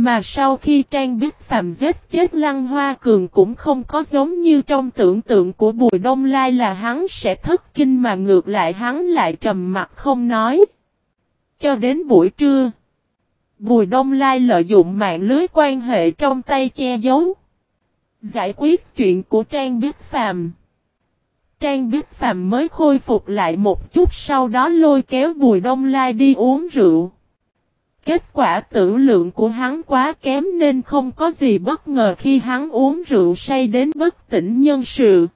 Mà sau khi Trang Bích Phạm giết chết Lăng Hoa Cường cũng không có giống như trong tưởng tượng của Bùi Đông Lai là hắn sẽ thất kinh mà ngược lại hắn lại trầm mặt không nói. Cho đến buổi trưa, Bùi Đông Lai lợi dụng mạng lưới quan hệ trong tay che giấu. Giải quyết chuyện của Trang Bích Phạm. Trang Bích Phạm mới khôi phục lại một chút sau đó lôi kéo Bùi Đông Lai đi uống rượu. Kết quả tử lượng của hắn quá kém nên không có gì bất ngờ khi hắn uống rượu say đến bất tỉnh nhân sự.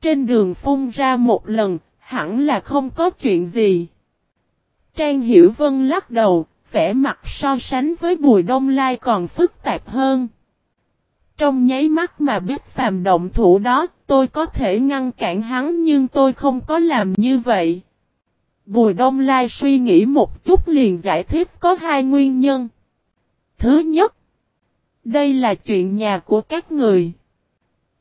Trên đường phun ra một lần, hẳn là không có chuyện gì. Trang Hiểu Vân lắc đầu, vẻ mặt so sánh với Bùi Đông Lai còn phức tạp hơn. Trong nháy mắt mà biết phàm động thủ đó, tôi có thể ngăn cản hắn nhưng tôi không có làm như vậy. Bùi Đông Lai suy nghĩ một chút liền giải thích có hai nguyên nhân. Thứ nhất, đây là chuyện nhà của các người.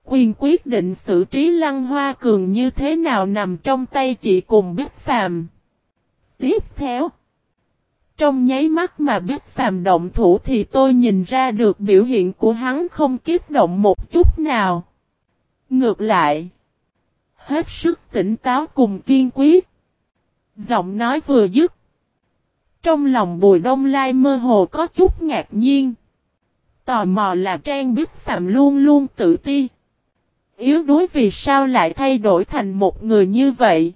Quyền quyết định xử trí Lăng Hoa Cường như thế nào nằm trong tay chị cùng Bích Phàm. Tiếp theo, trong nháy mắt mà Bích Phàm động thủ thì tôi nhìn ra được biểu hiện của hắn không kiếp động một chút nào. Ngược lại, hết sức tỉnh táo cùng kiên quyết. Giọng nói vừa dứt. Trong lòng Bùi Đông Lai mơ hồ có chút ngạc nhiên. Tò mò là Trang Bích Phạm luôn luôn tự ti. Yếu đuối vì sao lại thay đổi thành một người như vậy.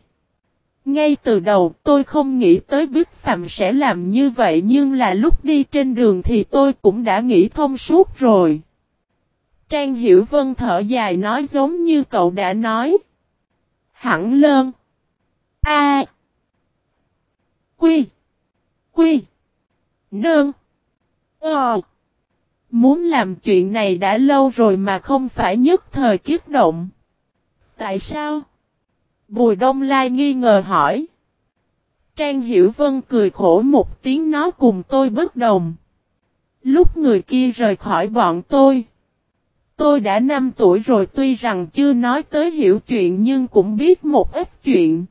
Ngay từ đầu, tôi không nghĩ tới Bích Phạm sẽ làm như vậy, nhưng là lúc đi trên đường thì tôi cũng đã nghĩ thông suốt rồi. Trang Hiểu Vân thở dài nói giống như cậu đã nói. Hẳn lơn. A. Quy. Quy. Nương. Ờ. Muốn làm chuyện này đã lâu rồi mà không phải nhất thời kiếp động. Tại sao? Bùi Đông Lai nghi ngờ hỏi. Trang Hiểu Vân cười khổ một tiếng nói cùng tôi bất đồng. Lúc người kia rời khỏi bọn tôi. Tôi đã 5 tuổi rồi tuy rằng chưa nói tới hiểu chuyện nhưng cũng biết một ít chuyện.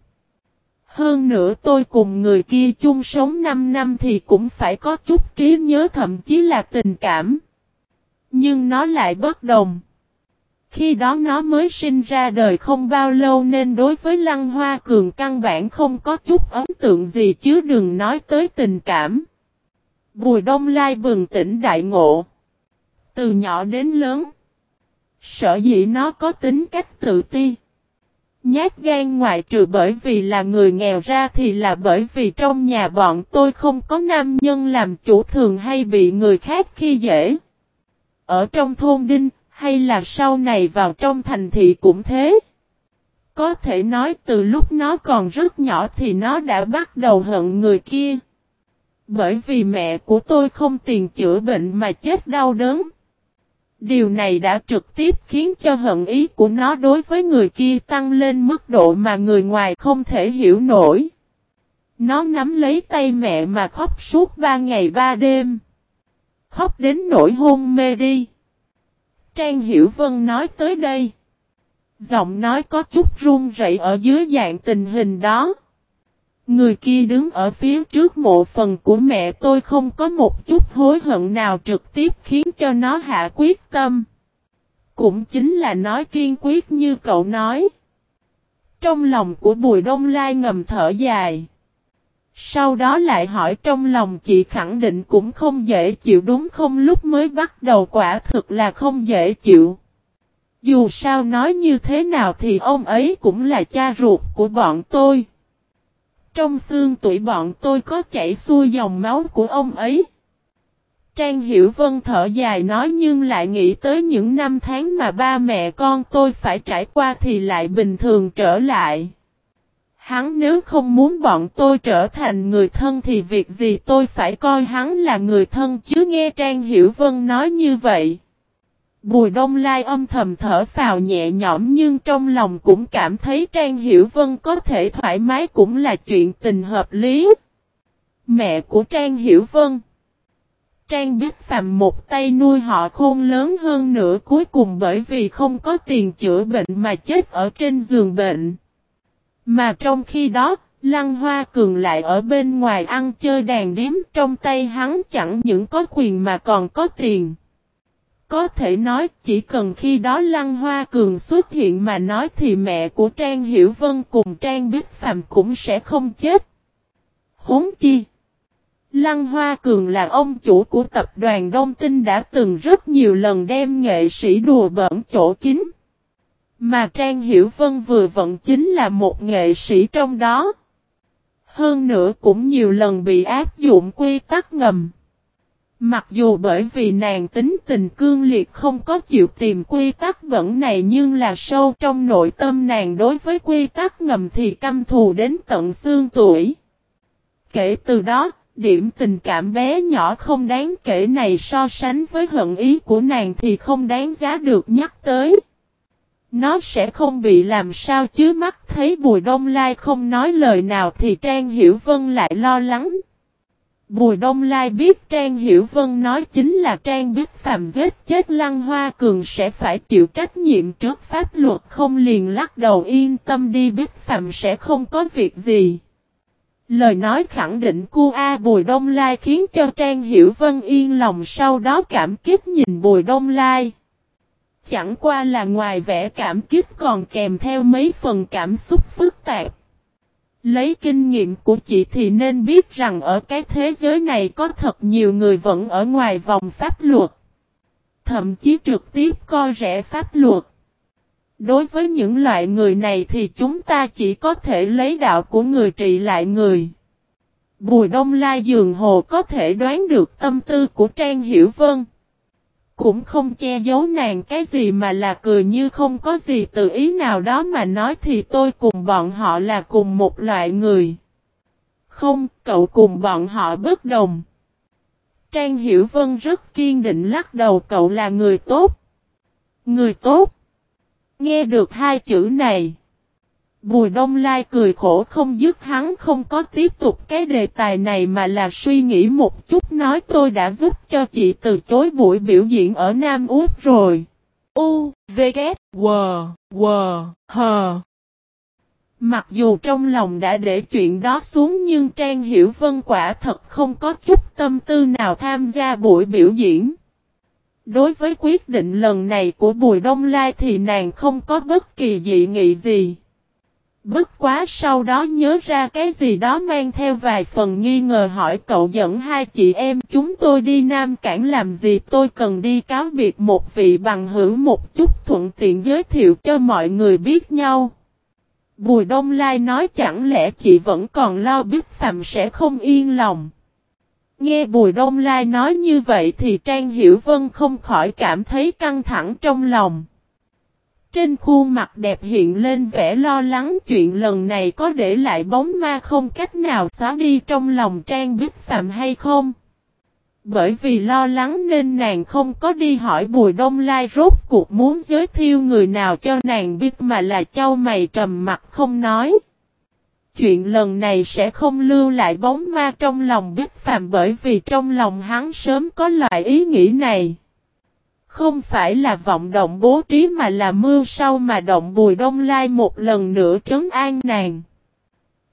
Hơn nữa tôi cùng người kia chung sống 5 năm thì cũng phải có chút trí nhớ thậm chí là tình cảm. Nhưng nó lại bất đồng. Khi đó nó mới sinh ra đời không bao lâu nên đối với Lăng Hoa Cường căn bản không có chút ấn tượng gì chứ đừng nói tới tình cảm. Bùi Đông Lai bừng tỉnh đại ngộ. Từ nhỏ đến lớn. Sợ dĩ nó có tính cách tự ti. Nhát gan ngoại trừ bởi vì là người nghèo ra thì là bởi vì trong nhà bọn tôi không có nam nhân làm chủ thường hay bị người khác khi dễ. Ở trong thôn đinh, hay là sau này vào trong thành thị cũng thế. Có thể nói từ lúc nó còn rất nhỏ thì nó đã bắt đầu hận người kia. Bởi vì mẹ của tôi không tiền chữa bệnh mà chết đau đớn. Điều này đã trực tiếp khiến cho hận ý của nó đối với người kia tăng lên mức độ mà người ngoài không thể hiểu nổi. Nó nắm lấy tay mẹ mà khóc suốt ba ngày ba đêm. Khóc đến nỗi hôn mê đi. Trang Hiểu Vân nói tới đây. Giọng nói có chút run rẩy ở dưới dạng tình hình đó. Người kia đứng ở phía trước mộ phần của mẹ tôi không có một chút hối hận nào trực tiếp khiến cho nó hạ quyết tâm. Cũng chính là nói kiên quyết như cậu nói. Trong lòng của Bùi Đông Lai ngầm thở dài. Sau đó lại hỏi trong lòng chị khẳng định cũng không dễ chịu đúng không lúc mới bắt đầu quả thực là không dễ chịu. Dù sao nói như thế nào thì ông ấy cũng là cha ruột của bọn tôi. Trong xương tuổi bọn tôi có chảy xuôi dòng máu của ông ấy. Trang Hiểu Vân thở dài nói nhưng lại nghĩ tới những năm tháng mà ba mẹ con tôi phải trải qua thì lại bình thường trở lại. Hắn nếu không muốn bọn tôi trở thành người thân thì việc gì tôi phải coi hắn là người thân chứ nghe Trang Hiểu Vân nói như vậy. Bùi Đông Lai âm thầm thở phào nhẹ nhõm nhưng trong lòng cũng cảm thấy Trang Hiểu Vân có thể thoải mái cũng là chuyện tình hợp lý. Mẹ của Trang Hiểu Vân Trang biết Phạm một tay nuôi họ khôn lớn hơn nữa cuối cùng bởi vì không có tiền chữa bệnh mà chết ở trên giường bệnh. Mà trong khi đó, Lăng Hoa Cường lại ở bên ngoài ăn chơi đàn điếm trong tay hắn chẳng những có quyền mà còn có tiền. Có thể nói, chỉ cần khi đó Lăng Hoa Cường xuất hiện mà nói thì mẹ của Trang Hiểu Vân cùng Trang Bích Phạm cũng sẽ không chết. Huống chi. Lăng Hoa Cường là ông chủ của tập đoàn Đông Tinh đã từng rất nhiều lần đem nghệ sĩ đùa bẩn chỗ kín. Mà Trang Hiểu Vân vừa vận chính là một nghệ sĩ trong đó. Hơn nữa cũng nhiều lần bị áp dụng quy tắc ngầm. Mặc dù bởi vì nàng tính tình cương liệt không có chịu tìm quy tắc bẩn này nhưng là sâu trong nội tâm nàng đối với quy tắc ngầm thì căm thù đến tận xương tuổi. Kể từ đó, điểm tình cảm bé nhỏ không đáng kể này so sánh với hận ý của nàng thì không đáng giá được nhắc tới. Nó sẽ không bị làm sao chứ mắt thấy Bùi Đông Lai không nói lời nào thì Trang Hiểu Vân lại lo lắng. Bùi Đông Lai biết Trang Hiểu Vân nói chính là Trang biết Phạm giết chết Lăng Hoa Cường sẽ phải chịu trách nhiệm trước pháp luật không liền lắc đầu yên tâm đi biết Phạm sẽ không có việc gì. Lời nói khẳng định cu A Bùi Đông Lai khiến cho Trang Hiểu Vân yên lòng sau đó cảm kích nhìn Bùi Đông Lai. Chẳng qua là ngoài vẻ cảm kích còn kèm theo mấy phần cảm xúc phức tạp. Lấy kinh nghiệm của chị thì nên biết rằng ở cái thế giới này có thật nhiều người vẫn ở ngoài vòng pháp luật. Thậm chí trực tiếp coi rẻ pháp luật. Đối với những loại người này thì chúng ta chỉ có thể lấy đạo của người trị lại người. Bùi Đông Lai Dường Hồ có thể đoán được tâm tư của Trang Hiểu Vân. Cũng không che giấu nàng cái gì mà là cười như không có gì tự ý nào đó mà nói thì tôi cùng bọn họ là cùng một loại người. Không, cậu cùng bọn họ bất đồng. Trang Hiểu Vân rất kiên định lắc đầu cậu là người tốt. Người tốt. Nghe được hai chữ này. Bùi Đông Lai cười khổ không dứt hắn không có tiếp tục cái đề tài này mà là suy nghĩ một chút nói tôi đã giúp cho chị từ chối buổi biểu diễn ở Nam Úc rồi. U, V, K, W, W, H. Mặc dù trong lòng đã để chuyện đó xuống nhưng Trang Hiểu Vân quả thật không có chút tâm tư nào tham gia buổi biểu diễn. Đối với quyết định lần này của Bùi Đông Lai thì nàng không có bất kỳ dị nghị gì. Bất quá sau đó nhớ ra cái gì đó mang theo vài phần nghi ngờ hỏi cậu dẫn hai chị em chúng tôi đi Nam Cảng làm gì tôi cần đi cáo biệt một vị bằng hữu một chút thuận tiện giới thiệu cho mọi người biết nhau. Bùi Đông Lai nói chẳng lẽ chị vẫn còn lo biết Phạm sẽ không yên lòng. Nghe Bùi Đông Lai nói như vậy thì Trang Hiểu Vân không khỏi cảm thấy căng thẳng trong lòng. Trên khuôn mặt đẹp hiện lên vẻ lo lắng, chuyện lần này có để lại bóng ma không cách nào xóa đi trong lòng Trang Bích Phạm hay không. Bởi vì lo lắng nên nàng không có đi hỏi Bùi Đông Lai, rốt cuộc muốn giới thiệu người nào cho nàng biết mà là châu mày trầm mặt không nói. Chuyện lần này sẽ không lưu lại bóng ma trong lòng Bích Phạm bởi vì trong lòng hắn sớm có loại ý nghĩ này. Không phải là vọng động bố trí mà là mưa sau mà động bùi đông lai một lần nữa trấn an nàng.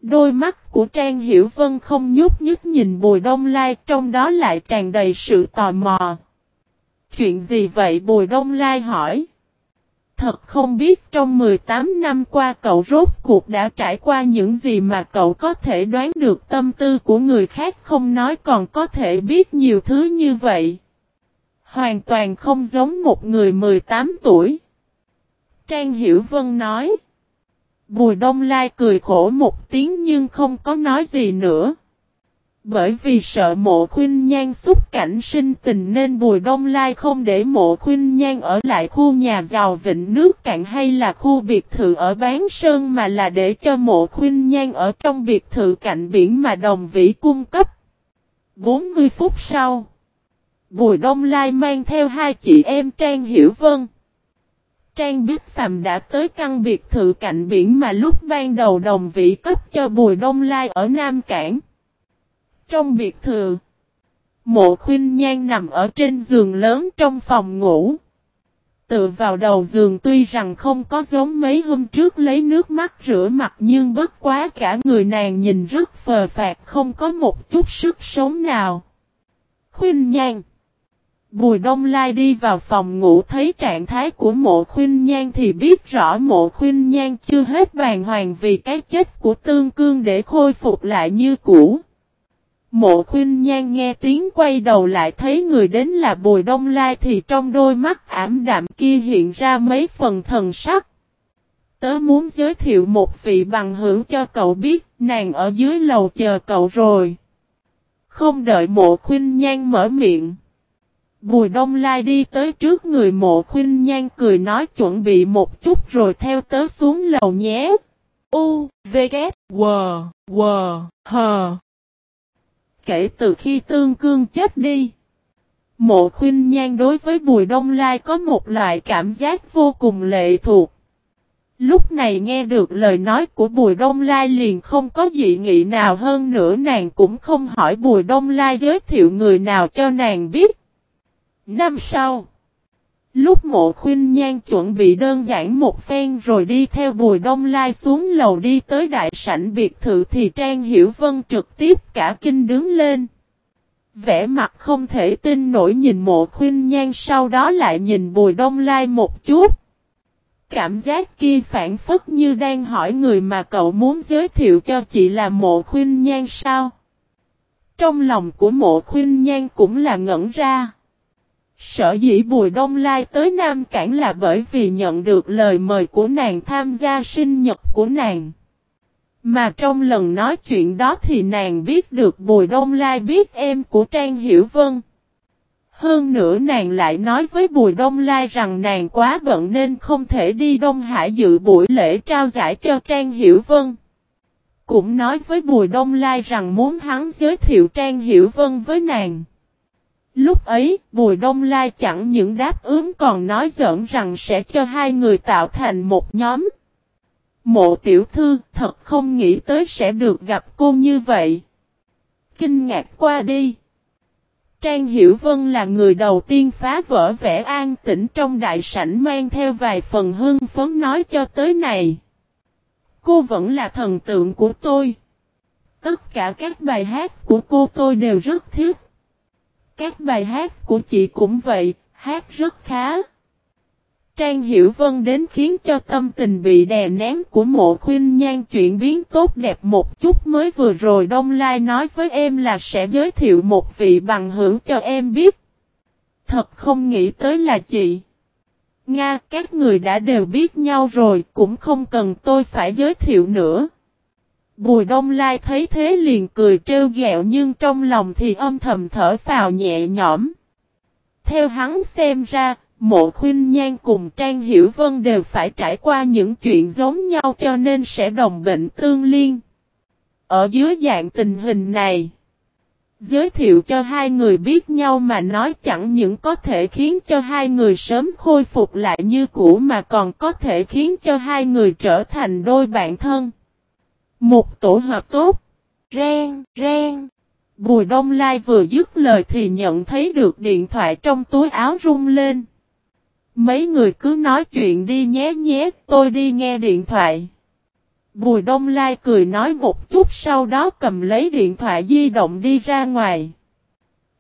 Đôi mắt của Trang Hiểu Vân không nhúc nhích nhìn bùi đông lai, trong đó lại tràn đầy sự tò mò. Chuyện gì vậy bùi đông lai hỏi. Thật không biết, trong 18 năm qua cậu rốt cuộc đã trải qua những gì mà cậu có thể đoán được, tâm tư của người khác không nói còn có thể biết nhiều thứ như vậy. Hoàn toàn không giống một người 18 tuổi. Trang Hiểu Vân nói. Bùi Đông Lai cười khổ một tiếng nhưng không có nói gì nữa. Bởi vì sợ mộ khuyên nhan xúc cảnh sinh tình nên Bùi Đông Lai không để mộ khuyên nhan ở lại khu nhà giàu vịnh nước cạn hay là khu biệt thự ở Bán Sơn mà là để cho mộ khuyên nhan ở trong biệt thự cạnh biển mà đồng vĩ cung cấp. 40 phút sau Bùi Đông Lai mang theo hai chị em Trang Hiểu Vân. Trang Bích Phạm đã tới căn biệt thự cạnh biển mà lúc ban đầu đồng vị cấp cho Bùi Đông Lai ở Nam Cảng. Trong biệt thự, mộ khuyên nhan nằm ở trên giường lớn trong phòng ngủ. Tự vào đầu giường tuy rằng không có giống mấy hôm trước lấy nước mắt rửa mặt nhưng bất quá cả người nàng nhìn rất phờ phạt không có một chút sức sống nào. Khuyên nhan Bùi Đông Lai đi vào phòng ngủ thấy trạng thái của mộ khuyên nhan thì biết rõ mộ khuyên nhan chưa hết bàn hoàng vì cái chết của tương cương để khôi phục lại như cũ. Mộ khuyên nhan nghe tiếng quay đầu lại thấy người đến là Bùi Đông Lai thì trong đôi mắt ảm đạm kia hiện ra mấy phần thần sắc. Tớ muốn giới thiệu một vị bằng hữu cho cậu biết, nàng ở dưới lầu chờ cậu rồi. Không đợi mộ khuyên nhan mở miệng. Bùi Đông Lai đi tới trước người mộ khuyên nhan cười nói chuẩn bị một chút rồi theo tớ xuống lầu nhé. U, V, K, W, W, H. Kể từ khi tương cương chết đi, mộ khuyên nhan đối với Bùi Đông Lai có một loại cảm giác vô cùng lệ thuộc. Lúc này nghe được lời nói của Bùi Đông Lai liền không có dị nghị nào hơn nữa nàng cũng không hỏi Bùi Đông Lai giới thiệu người nào cho nàng biết. Năm sau, lúc mộ khuyên nhan chuẩn bị đơn giản một phen rồi đi theo Bùi Đông Lai xuống lầu đi tới đại sảnh biệt thự thì Trang Hiểu Vân trực tiếp cả kinh đứng lên. Vẽ mặt không thể tin nổi nhìn mộ khuyên nhan sau đó lại nhìn Bùi Đông Lai một chút. Cảm giác kia phản phất như đang hỏi người mà cậu muốn giới thiệu cho chị là mộ khuyên nhan sao. Trong lòng của mộ khuyên nhan cũng là ngẩn ra. Sở dĩ Bùi Đông Lai tới Nam Cảng là bởi vì nhận được lời mời của nàng tham gia sinh nhật của nàng. Mà trong lần nói chuyện đó thì nàng biết được Bùi Đông Lai biết em của Trang Hiểu Vân. Hơn nữa nàng lại nói với Bùi Đông Lai rằng nàng quá bận nên không thể đi Đông Hải dự buổi lễ trao giải cho Trang Hiểu Vân. Cũng nói với Bùi Đông Lai rằng muốn hắn giới thiệu Trang Hiểu Vân với nàng. Lúc ấy, Bùi Đông Lai chẳng những đáp ứng còn nói giỡn rằng sẽ cho hai người tạo thành một nhóm. Mộ tiểu thư thật không nghĩ tới sẽ được gặp cô như vậy. Kinh ngạc qua đi. Trang Hiểu Vân là người đầu tiên phá vỡ vẻ an tĩnh trong đại sảnh mang theo vài phần hưng phấn nói cho tới này. Cô vẫn là thần tượng của tôi. Tất cả các bài hát của cô tôi đều rất thích. Các bài hát của chị cũng vậy, hát rất khá. Trang Hiểu Vân đến khiến cho tâm tình bị đè nén của mộ khuyên nhan chuyển biến tốt đẹp một chút mới vừa rồi Đông Lai nói với em là sẽ giới thiệu một vị bằng hữu cho em biết. Thật không nghĩ tới là chị. Nga, các người đã đều biết nhau rồi, cũng không cần tôi phải giới thiệu nữa. Bùi Đông Lai thấy thế liền cười trêu ghẹo nhưng trong lòng thì âm thầm thở phào nhẹ nhõm. Theo hắn xem ra, mộ khuyên nhan cùng Trang Hiểu Vân đều phải trải qua những chuyện giống nhau cho nên sẽ đồng bệnh tương liên. Ở dưới dạng tình hình này, giới thiệu cho hai người biết nhau mà nói chẳng những có thể khiến cho hai người sớm khôi phục lại như cũ mà còn có thể khiến cho hai người trở thành đôi bạn thân. Một tổ hợp tốt. Ren, ren. Bùi Đông Lai vừa dứt lời thì nhận thấy được điện thoại trong túi áo rung lên. Mấy người cứ nói chuyện đi nhé nhé, tôi đi nghe điện thoại. Bùi Đông Lai cười nói một chút sau đó cầm lấy điện thoại di động đi ra ngoài.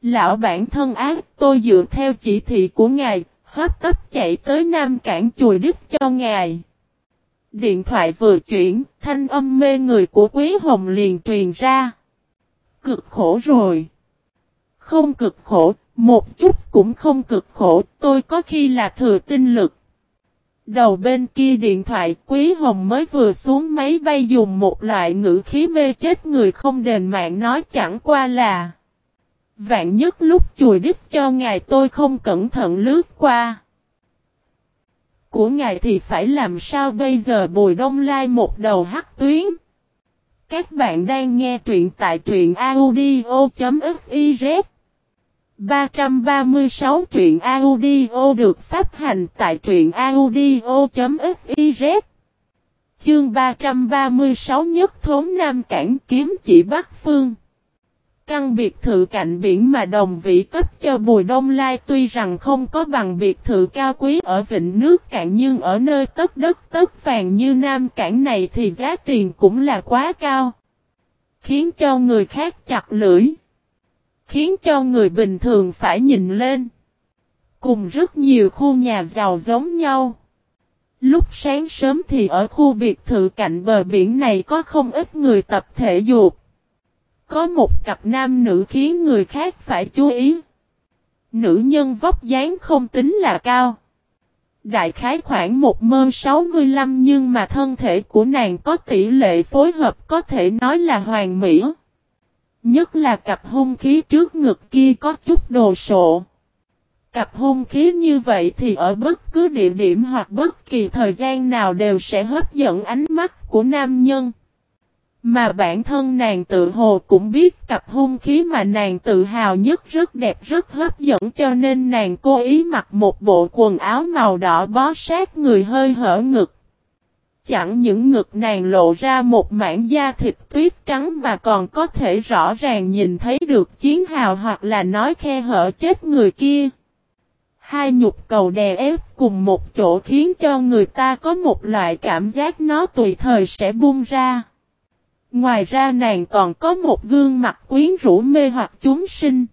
Lão bản thân ác, tôi dựa theo chỉ thị của ngài, hấp tấp chạy tới Nam Cảng chùi đứt cho ngài. Điện thoại vừa chuyển, thanh âm mê người của Quý Hồng liền truyền ra. Cực khổ rồi. Không cực khổ, một chút cũng không cực khổ, tôi có khi là thừa tinh lực. Đầu bên kia điện thoại Quý Hồng mới vừa xuống máy bay dùng một loại ngữ khí mê chết người không đền mạng nói chẳng qua là Vạn nhất lúc chùi đít cho ngài tôi không cẩn thận lướt qua của ngài thì phải làm sao bây giờ? Bùi Đông Lai một đầu hắc tuyến. Các bạn đang nghe truyện tại truyện audio.fiz 336 truyện audio được phát hành tại truyện audio.fiz Chương 336 nhất thốn Nam Cảng kiếm chỉ Bắc Phương. Căn biệt thự cạnh biển mà đồng vị cấp cho Bùi Đông Lai tuy rằng không có bằng biệt thự cao quý ở vịnh nước cạn nhưng ở nơi tất đất tất vàng như Nam Cảng này thì giá tiền cũng là quá cao. Khiến cho người khác chặt lưỡi. Khiến cho người bình thường phải nhìn lên. Cùng rất nhiều khu nhà giàu giống nhau. Lúc sáng sớm thì ở khu biệt thự cạnh bờ biển này có không ít người tập thể dục. Có một cặp nam nữ khiến người khác phải chú ý. Nữ nhân vóc dáng không tính là cao. Đại khái khoảng một mơ 65 nhưng mà thân thể của nàng có tỷ lệ phối hợp có thể nói là hoàn mỹ. Nhất là cặp hung khí trước ngực kia có chút đồ sộ. Cặp hung khí như vậy thì ở bất cứ địa điểm hoặc bất kỳ thời gian nào đều sẽ hấp dẫn ánh mắt của nam nhân. Mà bản thân nàng tự hồ cũng biết cặp hung khí mà nàng tự hào nhất rất đẹp, rất hấp dẫn cho nên nàng cố ý mặc một bộ quần áo màu đỏ bó sát người hơi hở ngực. Chẳng những ngực nàng lộ ra một mảng da thịt tuyết trắng mà còn có thể rõ ràng nhìn thấy được chiến hào hoặc là nói khe hở chết người kia. Hai nhục cầu đè ép cùng một chỗ khiến cho người ta có một loại cảm giác nó tùy thời sẽ buông ra. Ngoài ra nàng còn có một gương mặt quyến rũ mê hoặc chúng sinh.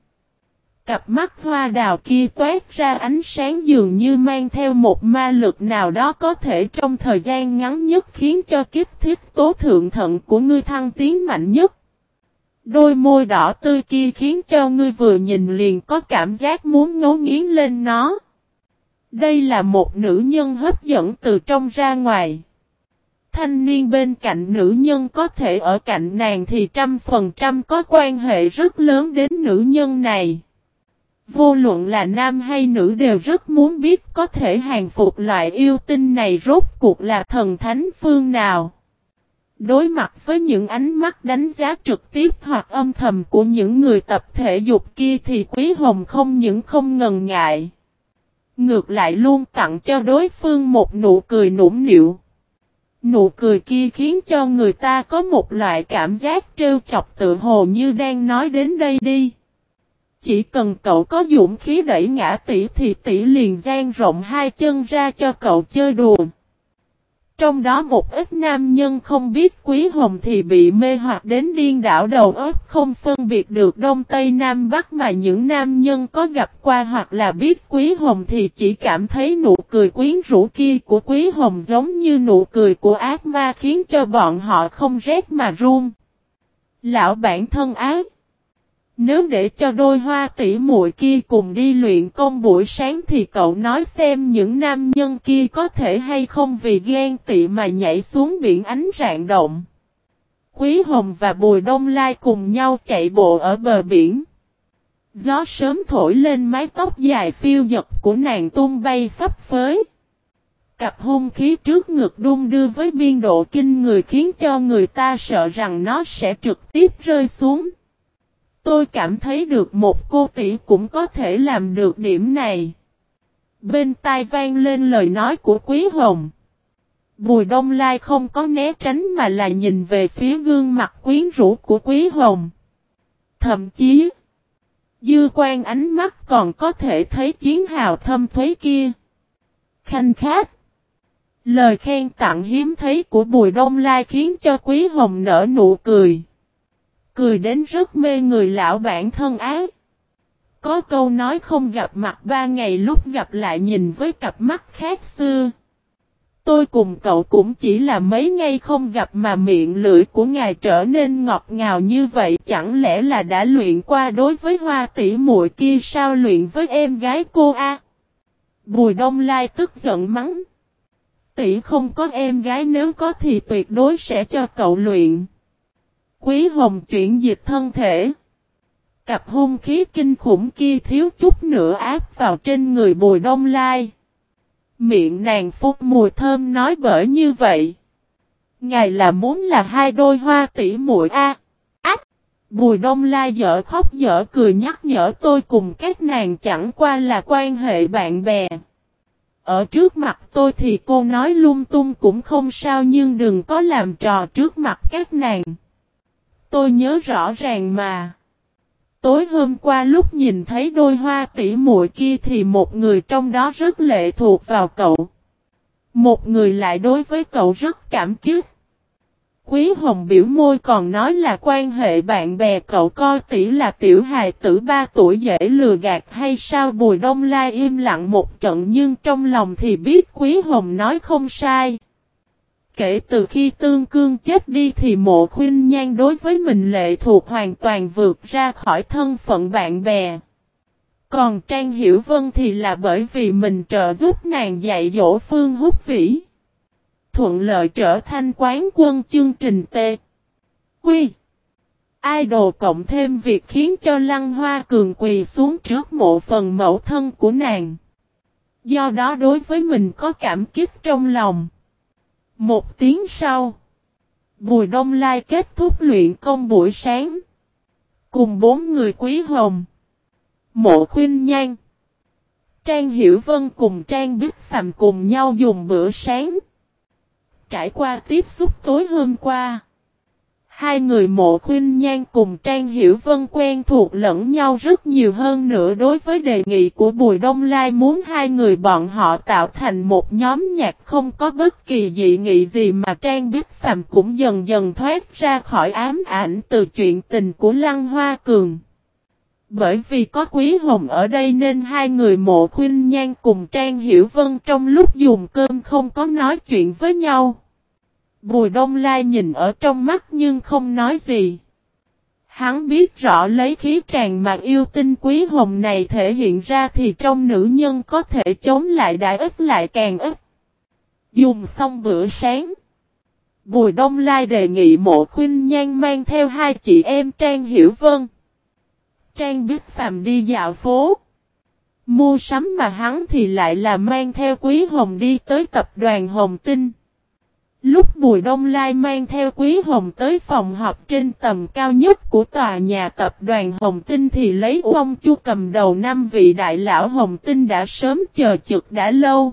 Cặp mắt hoa đào kia toát ra ánh sáng dường như mang theo một ma lực nào đó có thể trong thời gian ngắn nhất khiến cho kiếp thiết tố thượng thận của ngươi thăng tiến mạnh nhất. Đôi môi đỏ tươi kia khiến cho ngươi vừa nhìn liền có cảm giác muốn ngấu nghiến lên nó. Đây là một nữ nhân hấp dẫn từ trong ra ngoài. Thanh niên bên cạnh nữ nhân có thể ở cạnh nàng thì trăm phần trăm có quan hệ rất lớn đến nữ nhân này. Vô luận là nam hay nữ đều rất muốn biết có thể hàng phục loại yêu tinh này rốt cuộc là thần thánh phương nào. Đối mặt với những ánh mắt đánh giá trực tiếp hoặc âm thầm của những người tập thể dục kia thì Quý Hồng không những không ngần ngại. Ngược lại luôn tặng cho đối phương một nụ cười nũng nịu. Nụ cười kia khiến cho người ta có một loại cảm giác trêu chọc tự hồ như đang nói đến đây đi. Chỉ cần cậu có dũng khí đẩy ngã tỷ thì tỷ liền gian rộng hai chân ra cho cậu chơi đùa. Trong đó một ít nam nhân không biết quý hồng thì bị mê hoặc đến điên đảo đầu óc, không phân biệt được đông tây nam bắc mà những nam nhân có gặp qua hoặc là biết quý hồng thì chỉ cảm thấy nụ cười quyến rũ kia của quý hồng giống như nụ cười của ác ma khiến cho bọn họ không rét mà run. Lão bản thân ác nếu để cho đôi hoa tỷ muội kia cùng đi luyện công buổi sáng thì cậu nói xem những nam nhân kia có thể hay không vì ghen tị mà nhảy xuống biển ánh rạng động. Quý Hồng và Bùi Đông Lai cùng nhau chạy bộ ở bờ biển. Gió sớm thổi lên mái tóc dài phiêu giật của nàng tung bay phấp phới. Cặp hung khí trước ngực đung đưa với biên độ kinh người khiến cho người ta sợ rằng nó sẽ trực tiếp rơi xuống. Tôi cảm thấy được một cô tỷ cũng có thể làm được điểm này. Bên tai vang lên lời nói của Quý Hồng. Bùi Đông Lai không có né tránh mà là nhìn về phía gương mặt quyến rũ của Quý Hồng. Thậm chí, dư quan ánh mắt còn có thể thấy chiến hào thâm thuế kia. Khanh khát. Lời khen tặng hiếm thấy của Bùi Đông Lai khiến cho Quý Hồng nở nụ cười cười đến rất mê người lão bản thân ác. Có câu nói không gặp mặt ba ngày lúc gặp lại nhìn với cặp mắt khác xưa. Tôi cùng cậu cũng chỉ là mấy ngày không gặp mà miệng lưỡi của ngài trở nên ngọt ngào như vậy, chẳng lẽ là đã luyện qua đối với hoa tỷ muội kia sao luyện với em gái cô a? Bùi Đông Lai tức giận mắng. Tỷ không có em gái nếu có thì tuyệt đối sẽ cho cậu luyện. Quý Hồng chuyển dịch thân thể. Cặp hung khí kinh khủng kia thiếu chút nữa áp vào trên người Bùi Đông Lai. Miệng nàng phúc mùi thơm nói bởi như vậy. Ngài là muốn là hai đôi hoa tỷ muội a. Ách! Bùi Đông Lai dở khóc dở cười nhắc nhở tôi cùng các nàng chẳng qua là quan hệ bạn bè. Ở trước mặt tôi thì cô nói lung tung cũng không sao nhưng đừng có làm trò trước mặt các nàng. Tôi nhớ rõ ràng mà. Tối hôm qua lúc nhìn thấy đôi hoa tỉ muội kia thì một người trong đó rất lệ thuộc vào cậu. Một người lại đối với cậu rất cảm kích. Quý Hồng biểu môi còn nói là quan hệ bạn bè cậu coi tỷ là tiểu hài tử ba tuổi dễ lừa gạt hay sao Bùi Đông Lai im lặng một trận nhưng trong lòng thì biết Quý Hồng nói không sai. Kể từ khi tương cương chết đi thì mộ khuyên nhan đối với mình lệ thuộc hoàn toàn vượt ra khỏi thân phận bạn bè. Còn Trang Hiểu Vân thì là bởi vì mình trợ giúp nàng dạy dỗ Phương Húc Vĩ. Thuận lợi trở thành quán quân chương trình T. Quy. Idol cộng thêm việc khiến cho Lăng Hoa Cường quỳ xuống trước mộ phần mẫu thân của nàng. Do đó đối với mình có cảm kích trong lòng. Một tiếng sau. Bùi Đông Lai kết thúc luyện công buổi sáng. Cùng bốn người quý hồng. Mộ khuyên nhan. Trang Hiểu Vân cùng Trang Bích Phạm cùng nhau dùng bữa sáng. Trải qua tiếp xúc tối hôm qua. Hai người mộ khuyên nhan cùng Trang Hiểu Vân quen thuộc lẫn nhau rất nhiều hơn nữa đối với đề nghị của Bùi Đông Lai muốn hai người bọn họ tạo thành một nhóm nhạc không có bất kỳ dị nghị gì mà Trang Bích Phạm cũng dần dần thoát ra khỏi ám ảnh từ chuyện tình của Lăng Hoa Cường. Bởi vì có Quý Hồng ở đây nên hai người mộ khuyên nhan cùng Trang Hiểu Vân trong lúc dùng cơm không có nói chuyện với nhau. Bùi Đông Lai nhìn ở trong mắt nhưng không nói gì. Hắn biết rõ lấy khí tràn mà yêu tinh quý hồng này thể hiện ra thì trong nữ nhân có thể chống lại đại ít lại càng ít. Dùng xong bữa sáng. Bùi Đông Lai đề nghị mộ khuyên nhan mang theo hai chị em Trang Hiểu Vân. Trang Bích Phạm đi dạo phố. Mua sắm mà hắn thì lại là mang theo Quý Hồng đi tới tập đoàn Hồng Tinh. Lúc Bùi Đông Lai mang theo Quý Hồng tới phòng họp trên tầm cao nhất của tòa nhà tập đoàn Hồng Tinh thì lấy ông chu cầm đầu năm vị đại lão Hồng Tinh đã sớm chờ trực đã lâu.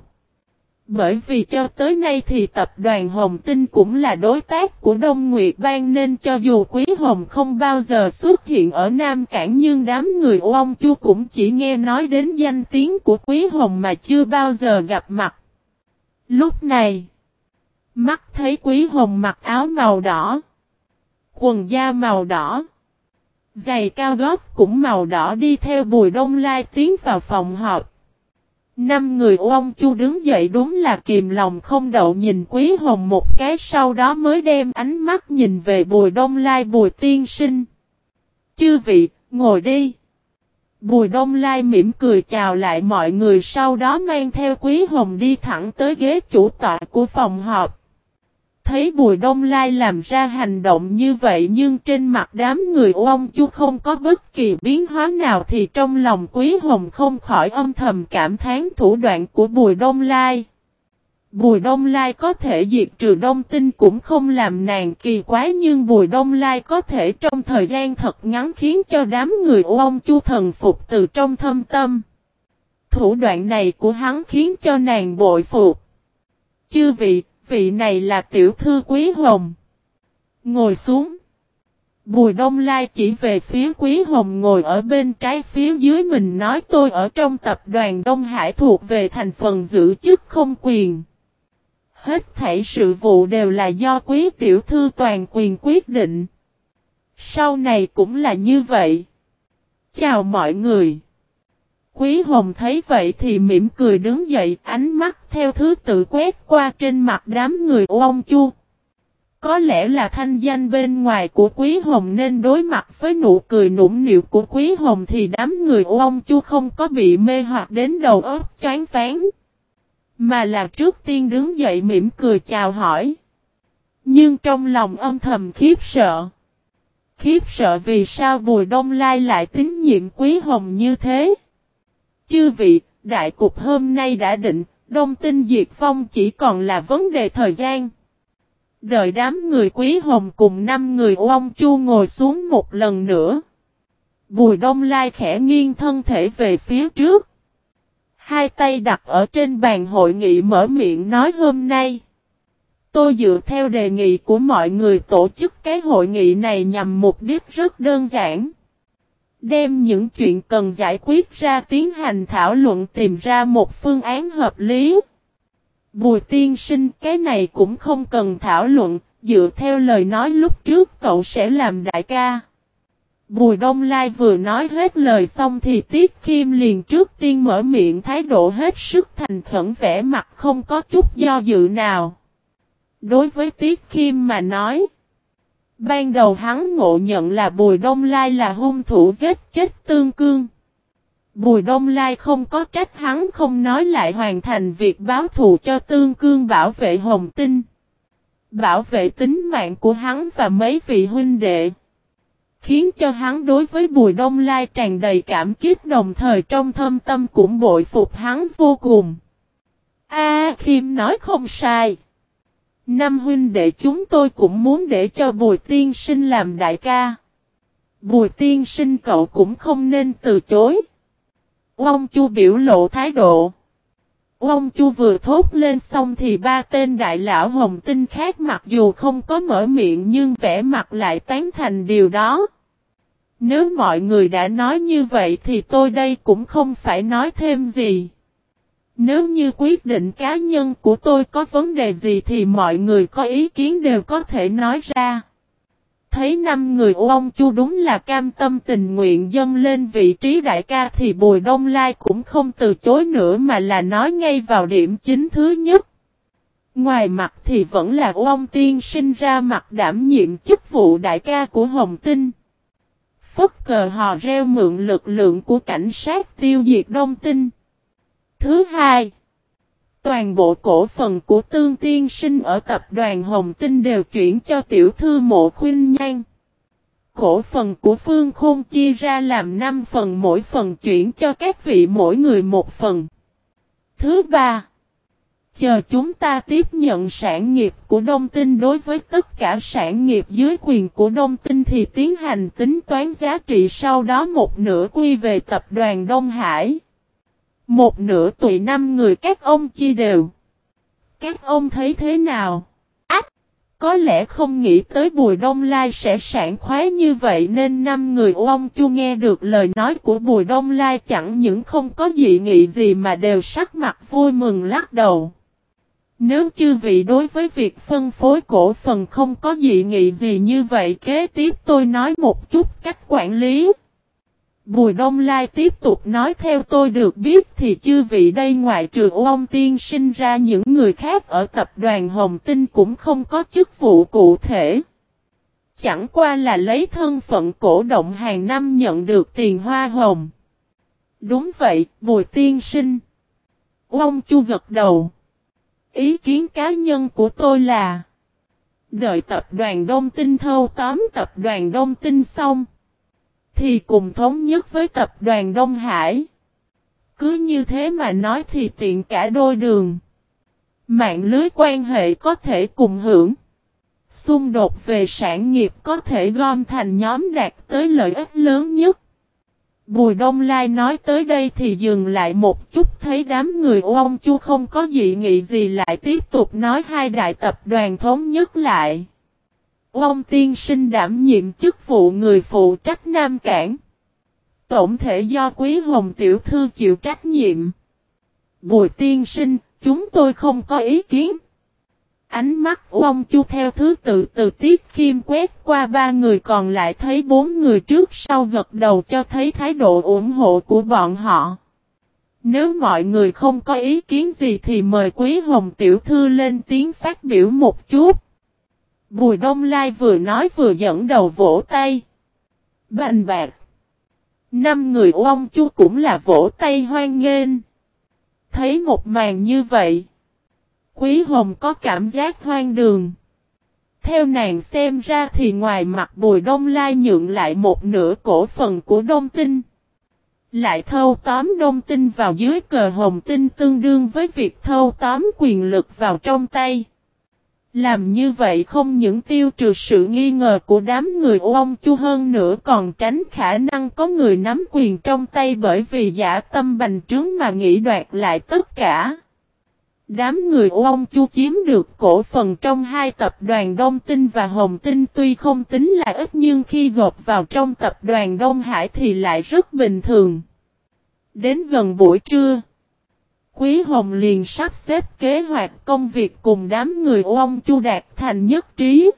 Bởi vì cho tới nay thì tập đoàn Hồng Tinh cũng là đối tác của Đông Nguyệt Bang nên cho dù Quý Hồng không bao giờ xuất hiện ở Nam Cảng nhưng đám người ông Chu cũng chỉ nghe nói đến danh tiếng của Quý Hồng mà chưa bao giờ gặp mặt. Lúc này, mắt thấy Quý Hồng mặc áo màu đỏ, quần da màu đỏ, giày cao gót cũng màu đỏ đi theo Bùi Đông Lai tiến vào phòng họp. Năm người ông chu đứng dậy đúng là kìm lòng không đậu nhìn quý hồng một cái sau đó mới đem ánh mắt nhìn về bùi đông lai bùi tiên sinh. Chư vị, ngồi đi. Bùi đông lai mỉm cười chào lại mọi người sau đó mang theo quý hồng đi thẳng tới ghế chủ tọa của phòng họp thấy Bùi Đông Lai làm ra hành động như vậy nhưng trên mặt đám người ông chu không có bất kỳ biến hóa nào thì trong lòng Quý Hồng không khỏi âm thầm cảm thán thủ đoạn của Bùi Đông Lai. Bùi Đông Lai có thể diệt trừ đông tinh cũng không làm nàng kỳ quái nhưng Bùi Đông Lai có thể trong thời gian thật ngắn khiến cho đám người ông chu thần phục từ trong thâm tâm. Thủ đoạn này của hắn khiến cho nàng bội phục. Chư vị, vị này là tiểu thư quý hồng. Ngồi xuống. Bùi Đông Lai chỉ về phía Quý Hồng ngồi ở bên trái phía dưới mình nói tôi ở trong tập đoàn Đông Hải thuộc về thành phần giữ chức không quyền. Hết thảy sự vụ đều là do Quý Tiểu Thư toàn quyền quyết định. Sau này cũng là như vậy. Chào mọi người. Quý Hồng thấy vậy thì mỉm cười đứng dậy, ánh mắt theo thứ tự quét qua trên mặt đám người ông chu. Có lẽ là thanh danh bên ngoài của Quý Hồng nên đối mặt với nụ cười nũng nịu của Quý Hồng thì đám người ông chu không có bị mê hoặc đến đầu óc chán phán. Mà là trước tiên đứng dậy mỉm cười chào hỏi. Nhưng trong lòng âm thầm khiếp sợ. Khiếp sợ vì sao Bùi Đông Lai lại tín nhiệm Quý Hồng như thế. Chư vị, đại cục hôm nay đã định, đông tinh diệt phong chỉ còn là vấn đề thời gian. Đợi đám người quý hồng cùng năm người ông chu ngồi xuống một lần nữa. Bùi đông lai khẽ nghiêng thân thể về phía trước. Hai tay đặt ở trên bàn hội nghị mở miệng nói hôm nay. Tôi dựa theo đề nghị của mọi người tổ chức cái hội nghị này nhằm mục đích rất đơn giản. Đem những chuyện cần giải quyết ra tiến hành thảo luận tìm ra một phương án hợp lý. Bùi tiên sinh cái này cũng không cần thảo luận, dựa theo lời nói lúc trước cậu sẽ làm đại ca. Bùi Đông Lai vừa nói hết lời xong thì Tiết Kim liền trước tiên mở miệng thái độ hết sức thành khẩn vẻ mặt không có chút do dự nào. Đối với Tiết Kim mà nói, ban đầu hắn ngộ nhận là Bùi Đông Lai là hung thủ giết chết Tương Cương. Bùi Đông Lai không có trách hắn không nói lại hoàn thành việc báo thù cho Tương Cương bảo vệ Hồng Tinh. Bảo vệ tính mạng của hắn và mấy vị huynh đệ. Khiến cho hắn đối với Bùi Đông Lai tràn đầy cảm kích đồng thời trong thâm tâm cũng bội phục hắn vô cùng. A Kim nói không sai. Năm huynh đệ chúng tôi cũng muốn để cho Bùi Tiên Sinh làm đại ca. Bùi Tiên Sinh cậu cũng không nên từ chối. Ông Chu biểu lộ thái độ. Ông Chu vừa thốt lên xong thì ba tên đại lão hồng tinh khác mặc dù không có mở miệng nhưng vẻ mặt lại tán thành điều đó. Nếu mọi người đã nói như vậy thì tôi đây cũng không phải nói thêm gì. Nếu như quyết định cá nhân của tôi có vấn đề gì thì mọi người có ý kiến đều có thể nói ra. Thấy năm người ông chu đúng là cam tâm tình nguyện dâng lên vị trí đại ca thì Bùi Đông Lai cũng không từ chối nữa mà là nói ngay vào điểm chính thứ nhất. Ngoài mặt thì vẫn là ông tiên sinh ra mặt đảm nhiệm chức vụ đại ca của Hồng Tinh. Phất cờ hò reo mượn lực lượng của cảnh sát tiêu diệt Đông Tinh. Thứ hai, toàn bộ cổ phần của Tương Tiên Sinh ở tập đoàn Hồng Tinh đều chuyển cho tiểu thư mộ khuyên nhan. Cổ phần của Phương Khôn chia ra làm 5 phần mỗi phần chuyển cho các vị mỗi người một phần. Thứ ba, chờ chúng ta tiếp nhận sản nghiệp của Đông Tinh đối với tất cả sản nghiệp dưới quyền của Đông Tinh thì tiến hành tính toán giá trị sau đó một nửa quy về tập đoàn Đông Hải. Một nửa tụi năm người các ông chia đều. Các ông thấy thế nào? Ách! Có lẽ không nghĩ tới Bùi Đông Lai sẽ sản khoái như vậy nên năm người ông chu nghe được lời nói của Bùi Đông Lai chẳng những không có dị nghị gì mà đều sắc mặt vui mừng lắc đầu. Nếu chư vị đối với việc phân phối cổ phần không có dị nghị gì như vậy kế tiếp tôi nói một chút cách quản lý. Bùi Đông Lai tiếp tục nói theo tôi được biết thì chư vị đây ngoại trừ ông tiên sinh ra những người khác ở tập đoàn Hồng Tinh cũng không có chức vụ cụ thể. Chẳng qua là lấy thân phận cổ động hàng năm nhận được tiền hoa hồng. Đúng vậy, Bùi tiên sinh. Ông Chu gật đầu. Ý kiến cá nhân của tôi là Đợi tập đoàn Đông Tinh thâu tóm tập đoàn Đông Tinh xong thì cùng thống nhất với tập đoàn Đông Hải. Cứ như thế mà nói thì tiện cả đôi đường. Mạng lưới quan hệ có thể cùng hưởng. Xung đột về sản nghiệp có thể gom thành nhóm đạt tới lợi ích lớn nhất. Bùi Đông Lai nói tới đây thì dừng lại một chút thấy đám người ông chu không có dị nghị gì lại tiếp tục nói hai đại tập đoàn thống nhất lại. Ông tiên sinh đảm nhiệm chức vụ người phụ trách Nam Cảng. Tổng thể do Quý Hồng Tiểu Thư chịu trách nhiệm. Bùi tiên sinh, chúng tôi không có ý kiến. Ánh mắt ông chu theo thứ tự từ tiết kim quét qua ba người còn lại thấy bốn người trước sau gật đầu cho thấy thái độ ủng hộ của bọn họ. Nếu mọi người không có ý kiến gì thì mời Quý Hồng Tiểu Thư lên tiếng phát biểu một chút. Bùi Đông Lai vừa nói vừa dẫn đầu vỗ tay. Bành bạc. Năm người ông chú cũng là vỗ tay hoan nghênh. Thấy một màn như vậy. Quý Hồng có cảm giác hoang đường. Theo nàng xem ra thì ngoài mặt Bùi Đông Lai nhượng lại một nửa cổ phần của Đông Tinh. Lại thâu tóm Đông Tinh vào dưới cờ Hồng Tinh tương đương với việc thâu tóm quyền lực vào trong tay. Làm như vậy không những tiêu trừ sự nghi ngờ của đám người ông chu hơn nữa còn tránh khả năng có người nắm quyền trong tay bởi vì giả tâm bành trướng mà nghĩ đoạt lại tất cả. Đám người ông Chu chiếm được cổ phần trong hai tập đoàn Đông Tinh và Hồng Tinh tuy không tính là ít nhưng khi gộp vào trong tập đoàn Đông Hải thì lại rất bình thường. Đến gần buổi trưa, Quý Hồng liền sắp xếp kế hoạch công việc cùng đám người ông Chu đạt thành nhất trí.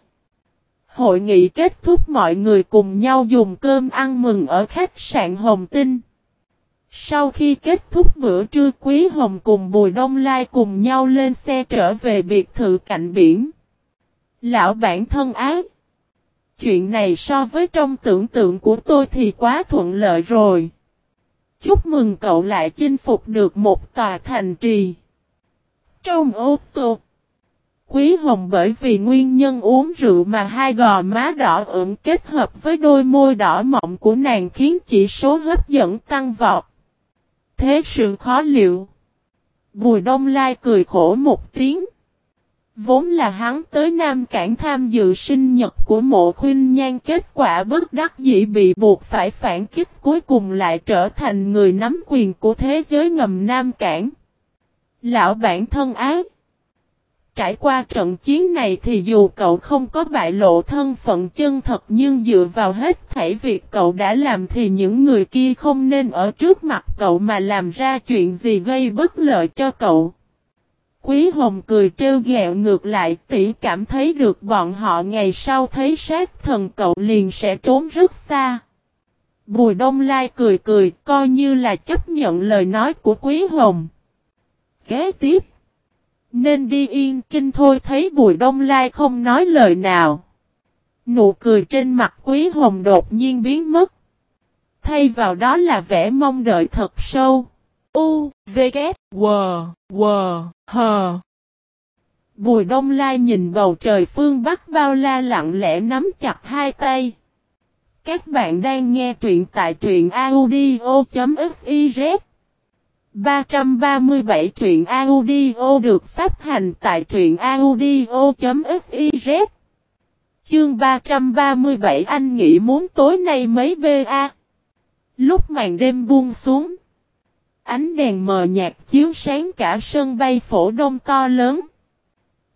Hội nghị kết thúc mọi người cùng nhau dùng cơm ăn mừng ở khách sạn Hồng Tinh. Sau khi kết thúc bữa trưa Quý Hồng cùng Bùi Đông Lai cùng nhau lên xe trở về biệt thự cạnh biển. Lão bản thân ái, Chuyện này so với trong tưởng tượng của tôi thì quá thuận lợi rồi. Chúc mừng cậu lại chinh phục được một tòa thành trì. Trong ô tô. Quý Hồng bởi vì nguyên nhân uống rượu mà hai gò má đỏ ửng kết hợp với đôi môi đỏ mọng của nàng khiến chỉ số hấp dẫn tăng vọt. Thế sự khó liệu. Bùi Đông Lai cười khổ một tiếng. Vốn là hắn tới Nam Cảng tham dự sinh nhật của mộ khuyên nhan, kết quả bất đắc dĩ bị buộc phải phản kích, cuối cùng lại trở thành người nắm quyền của thế giới ngầm Nam Cảng. Lão bản thân ác. Trải qua trận chiến này thì dù cậu không có bại lộ thân phận chân thật nhưng dựa vào hết thảy việc cậu đã làm thì những người kia không nên ở trước mặt cậu mà làm ra chuyện gì gây bất lợi cho cậu. Quý Hồng cười trêu ghẹo ngược lại tỷ cảm thấy được bọn họ ngày sau thấy sát thần cậu liền sẽ trốn rất xa. Bùi Đông Lai cười cười, coi như là chấp nhận lời nói của Quý Hồng. Kế tiếp. Nên đi yên kinh thôi, thấy Bùi Đông Lai không nói lời nào. Nụ cười trên mặt Quý Hồng đột nhiên biến mất. Thay vào đó là vẻ mong đợi thật sâu. U, V, K, W, W, H. Bùi Đông Lai nhìn bầu trời phương Bắc bao la lặng lẽ nắm chặt hai tay. Các bạn đang nghe truyện tại truyện audio.fiz 337 truyện audio được phát hành tại truyện audio.fiz Chương 337 anh nghĩ muốn tối nay mấy BA Lúc màn đêm buông xuống Ánh đèn mờ nhạt chiếu sáng cả sân bay phổ đông to lớn.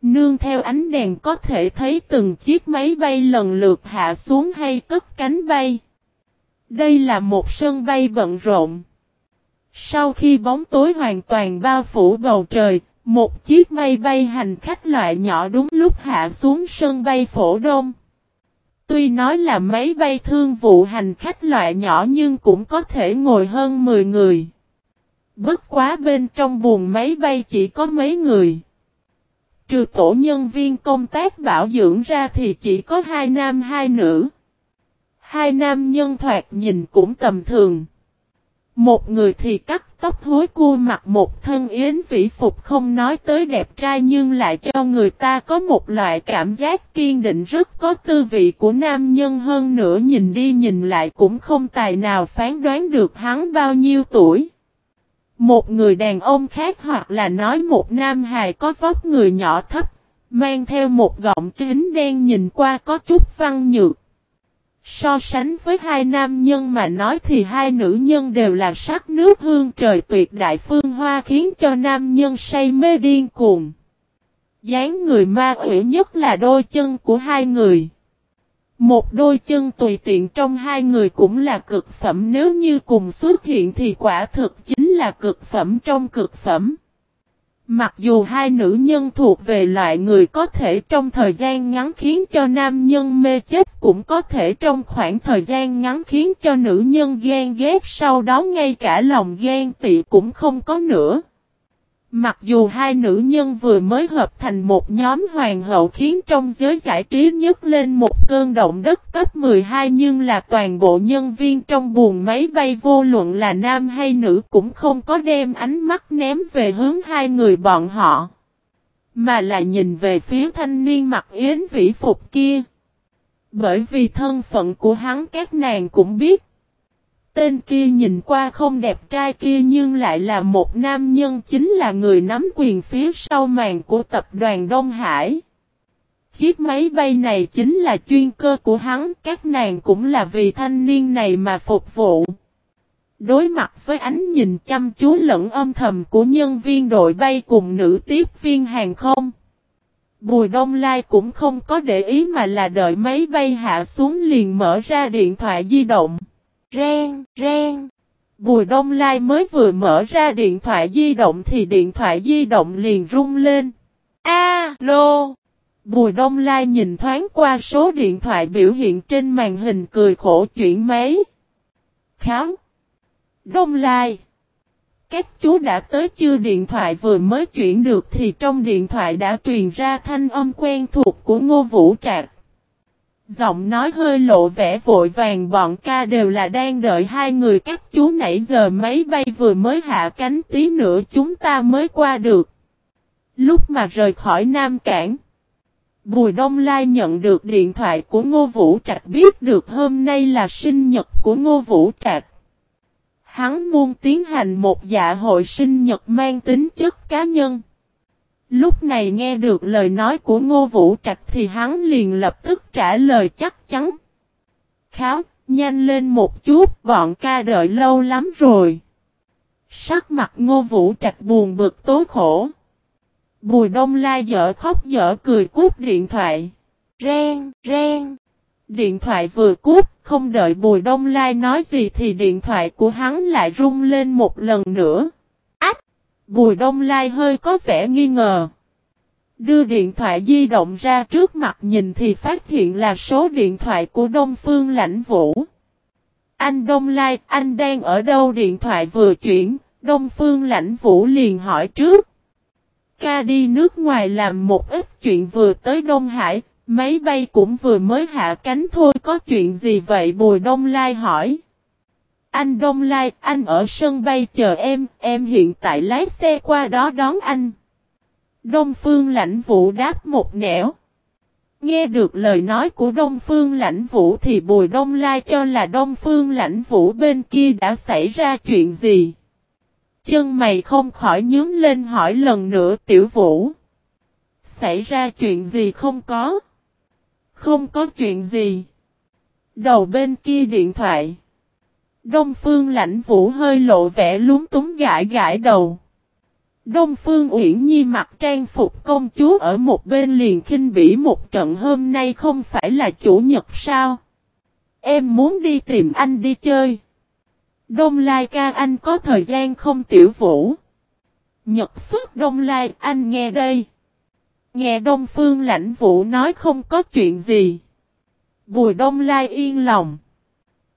Nương theo ánh đèn có thể thấy từng chiếc máy bay lần lượt hạ xuống hay cất cánh bay. Đây là một sân bay bận rộn. Sau khi bóng tối hoàn toàn bao phủ bầu trời, một chiếc máy bay hành khách loại nhỏ đúng lúc hạ xuống sân bay phổ đông. Tuy nói là máy bay thương vụ hành khách loại nhỏ nhưng cũng có thể ngồi hơn 10 người. Bất quá bên trong buồng máy bay chỉ có mấy người. Trừ tổ nhân viên công tác bảo dưỡng ra thì chỉ có hai nam hai nữ. Hai nam nhân thoạt nhìn cũng tầm thường. Một người thì cắt tóc hối cua mặc một thân yến vĩ phục không nói tới đẹp trai nhưng lại cho người ta có một loại cảm giác kiên định rất có tư vị của nam nhân hơn nữa nhìn đi nhìn lại cũng không tài nào phán đoán được hắn bao nhiêu tuổi. Một người đàn ông khác hoặc là nói một nam hài có vóc người nhỏ thấp, mang theo một gọng kính đen nhìn qua có chút văn nhược. So sánh với hai nam nhân mà nói thì hai nữ nhân đều là sắc nước hương trời tuyệt đại phương hoa khiến cho nam nhân say mê điên cuồng. dáng người ma quỷ nhất là đôi chân của hai người. Một đôi chân tùy tiện trong hai người cũng là cực phẩm, nếu như cùng xuất hiện thì quả thực chính là cực phẩm trong cực phẩm. Mặc dù hai nữ nhân thuộc về loại người có thể trong thời gian ngắn khiến cho nam nhân mê chết, cũng có thể trong khoảng thời gian ngắn khiến cho nữ nhân ghen ghét, sau đó ngay cả lòng ghen tị cũng không có nữa. Mặc dù hai nữ nhân vừa mới hợp thành một nhóm hoàng hậu khiến trong giới giải trí nhất lên một cơn động đất cấp 12 nhưng là toàn bộ nhân viên trong buồng máy bay vô luận là nam hay nữ cũng không có đem ánh mắt ném về hướng hai người bọn họ. Mà là nhìn về phía thanh niên mặc yến vĩ phục kia. Bởi vì thân phận của hắn, các nàng cũng biết. Tên kia nhìn qua không đẹp trai kia nhưng lại là một nam nhân chính là người nắm quyền phía sau màn của tập đoàn Đông Hải. Chiếc máy bay này chính là chuyên cơ của hắn, các nàng cũng là vì thanh niên này mà phục vụ. Đối mặt với ánh nhìn chăm chú lẫn âm thầm của nhân viên đội bay cùng nữ tiếp viên hàng không. Bùi Đông Lai cũng không có để ý mà là đợi máy bay hạ xuống liền mở ra điện thoại di động. Ren, ren. Bùi Đông Lai mới vừa mở ra điện thoại di động thì điện thoại di động liền rung lên. A lô. Bùi Đông Lai nhìn thoáng qua số điện thoại biểu hiện trên màn hình cười khổ chuyển máy. Kháo! Đông Lai! Các chú đã tới chưa điện thoại vừa mới chuyển được thì trong điện thoại đã truyền ra thanh âm quen thuộc của Ngô Vũ Trạc. Giọng nói hơi lộ vẻ vội vàng bọn ca đều là đang đợi hai người các chú nãy giờ máy bay vừa mới hạ cánh tí nữa chúng ta mới qua được. Lúc mà rời khỏi Nam Cảng, Bùi Đông Lai nhận được điện thoại của Ngô Vũ Trạch biết được hôm nay là sinh nhật của Ngô Vũ Trạch. Hắn muốn tiến hành một dạ hội sinh nhật mang tính chất cá nhân. Lúc này nghe được lời nói của Ngô Vũ Trạch thì hắn liền lập tức trả lời chắc chắn. Kháo, nhanh lên một chút, bọn ca đợi lâu lắm rồi. Sắc mặt Ngô Vũ Trạch buồn bực tối khổ. Bùi Đông Lai dở khóc dở cười cút điện thoại. Ren, ren. Điện thoại vừa cút, không đợi Bùi Đông Lai nói gì thì điện thoại của hắn lại rung lên một lần nữa. Bùi Đông Lai hơi có vẻ nghi ngờ. Đưa điện thoại di động ra trước mặt nhìn thì phát hiện là số điện thoại của Đông Phương Lãnh Vũ. Anh Đông Lai, anh đang ở đâu điện thoại vừa chuyển, Đông Phương Lãnh Vũ liền hỏi trước. Ca đi nước ngoài làm một ít chuyện vừa tới Đông Hải, máy bay cũng vừa mới hạ cánh thôi có chuyện gì vậy Bùi Đông Lai hỏi. Anh Đông Lai, anh ở sân bay chờ em, em hiện tại lái xe qua đó đón anh. Đông Phương Lãnh Vũ đáp một nẻo. Nghe được lời nói của Đông Phương Lãnh Vũ thì Bùi Đông Lai cho là Đông Phương Lãnh Vũ bên kia đã xảy ra chuyện gì. Chân mày không khỏi nhướng lên hỏi lần nữa Tiểu Vũ. Xảy ra chuyện gì không có? Không có chuyện gì. Đầu bên kia điện thoại. Đông Phương Lãnh Vũ hơi lộ vẻ lúng túng gãi gãi đầu. Đông Phương Uyển Nhi mặc trang phục công chúa ở một bên liền khinh bỉ một trận, hôm nay không phải là chủ nhật sao? Em muốn đi tìm anh đi chơi. Đông Lai ca, anh có thời gian không tiểu vũ? Nhật xuất Đông Lai, anh nghe đây. Nghe Đông Phương lãnh vũ nói không có chuyện gì. Bùi Đông Lai yên lòng.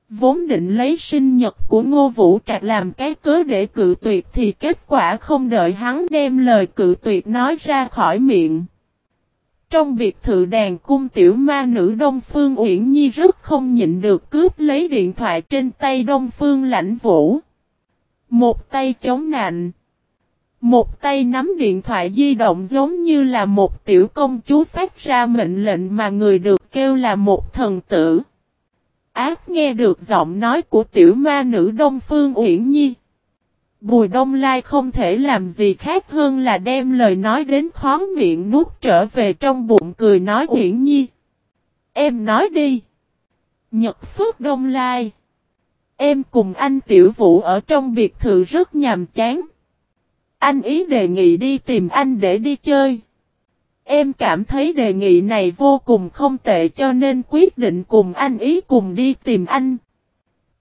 Vốn định lấy sinh nhật của Ngô Vũ Trạc làm cái cớ để cự tuyệt thì kết quả không đợi hắn đem lời cự tuyệt nói ra khỏi miệng. Trong biệt thự đàn cung tiểu ma nữ Đông Phương Uyển Nhi rất không nhịn được cướp lấy điện thoại trên tay Đông Phương lãnh vũ. Một tay chống nạnh. Một tay nắm điện thoại di động giống như là một tiểu công chúa phát ra mệnh lệnh mà người được kêu là một thần tử. Ác nghe được giọng nói của tiểu ma nữ Đông Phương Uyển Nhi. Bùi Đông Lai không thể làm gì khác hơn là đem lời nói đến khó miệng nuốt trở về trong bụng cười nói Uyển Nhi. Em nói đi. Nhật suốt Đông Lai. Em cùng anh Tiểu Vũ ở trong biệt thự rất nhàm chán. Anh ý đề nghị đi tìm anh để đi chơi. Em cảm thấy đề nghị này vô cùng không tệ cho nên quyết định cùng anh ý cùng đi tìm anh.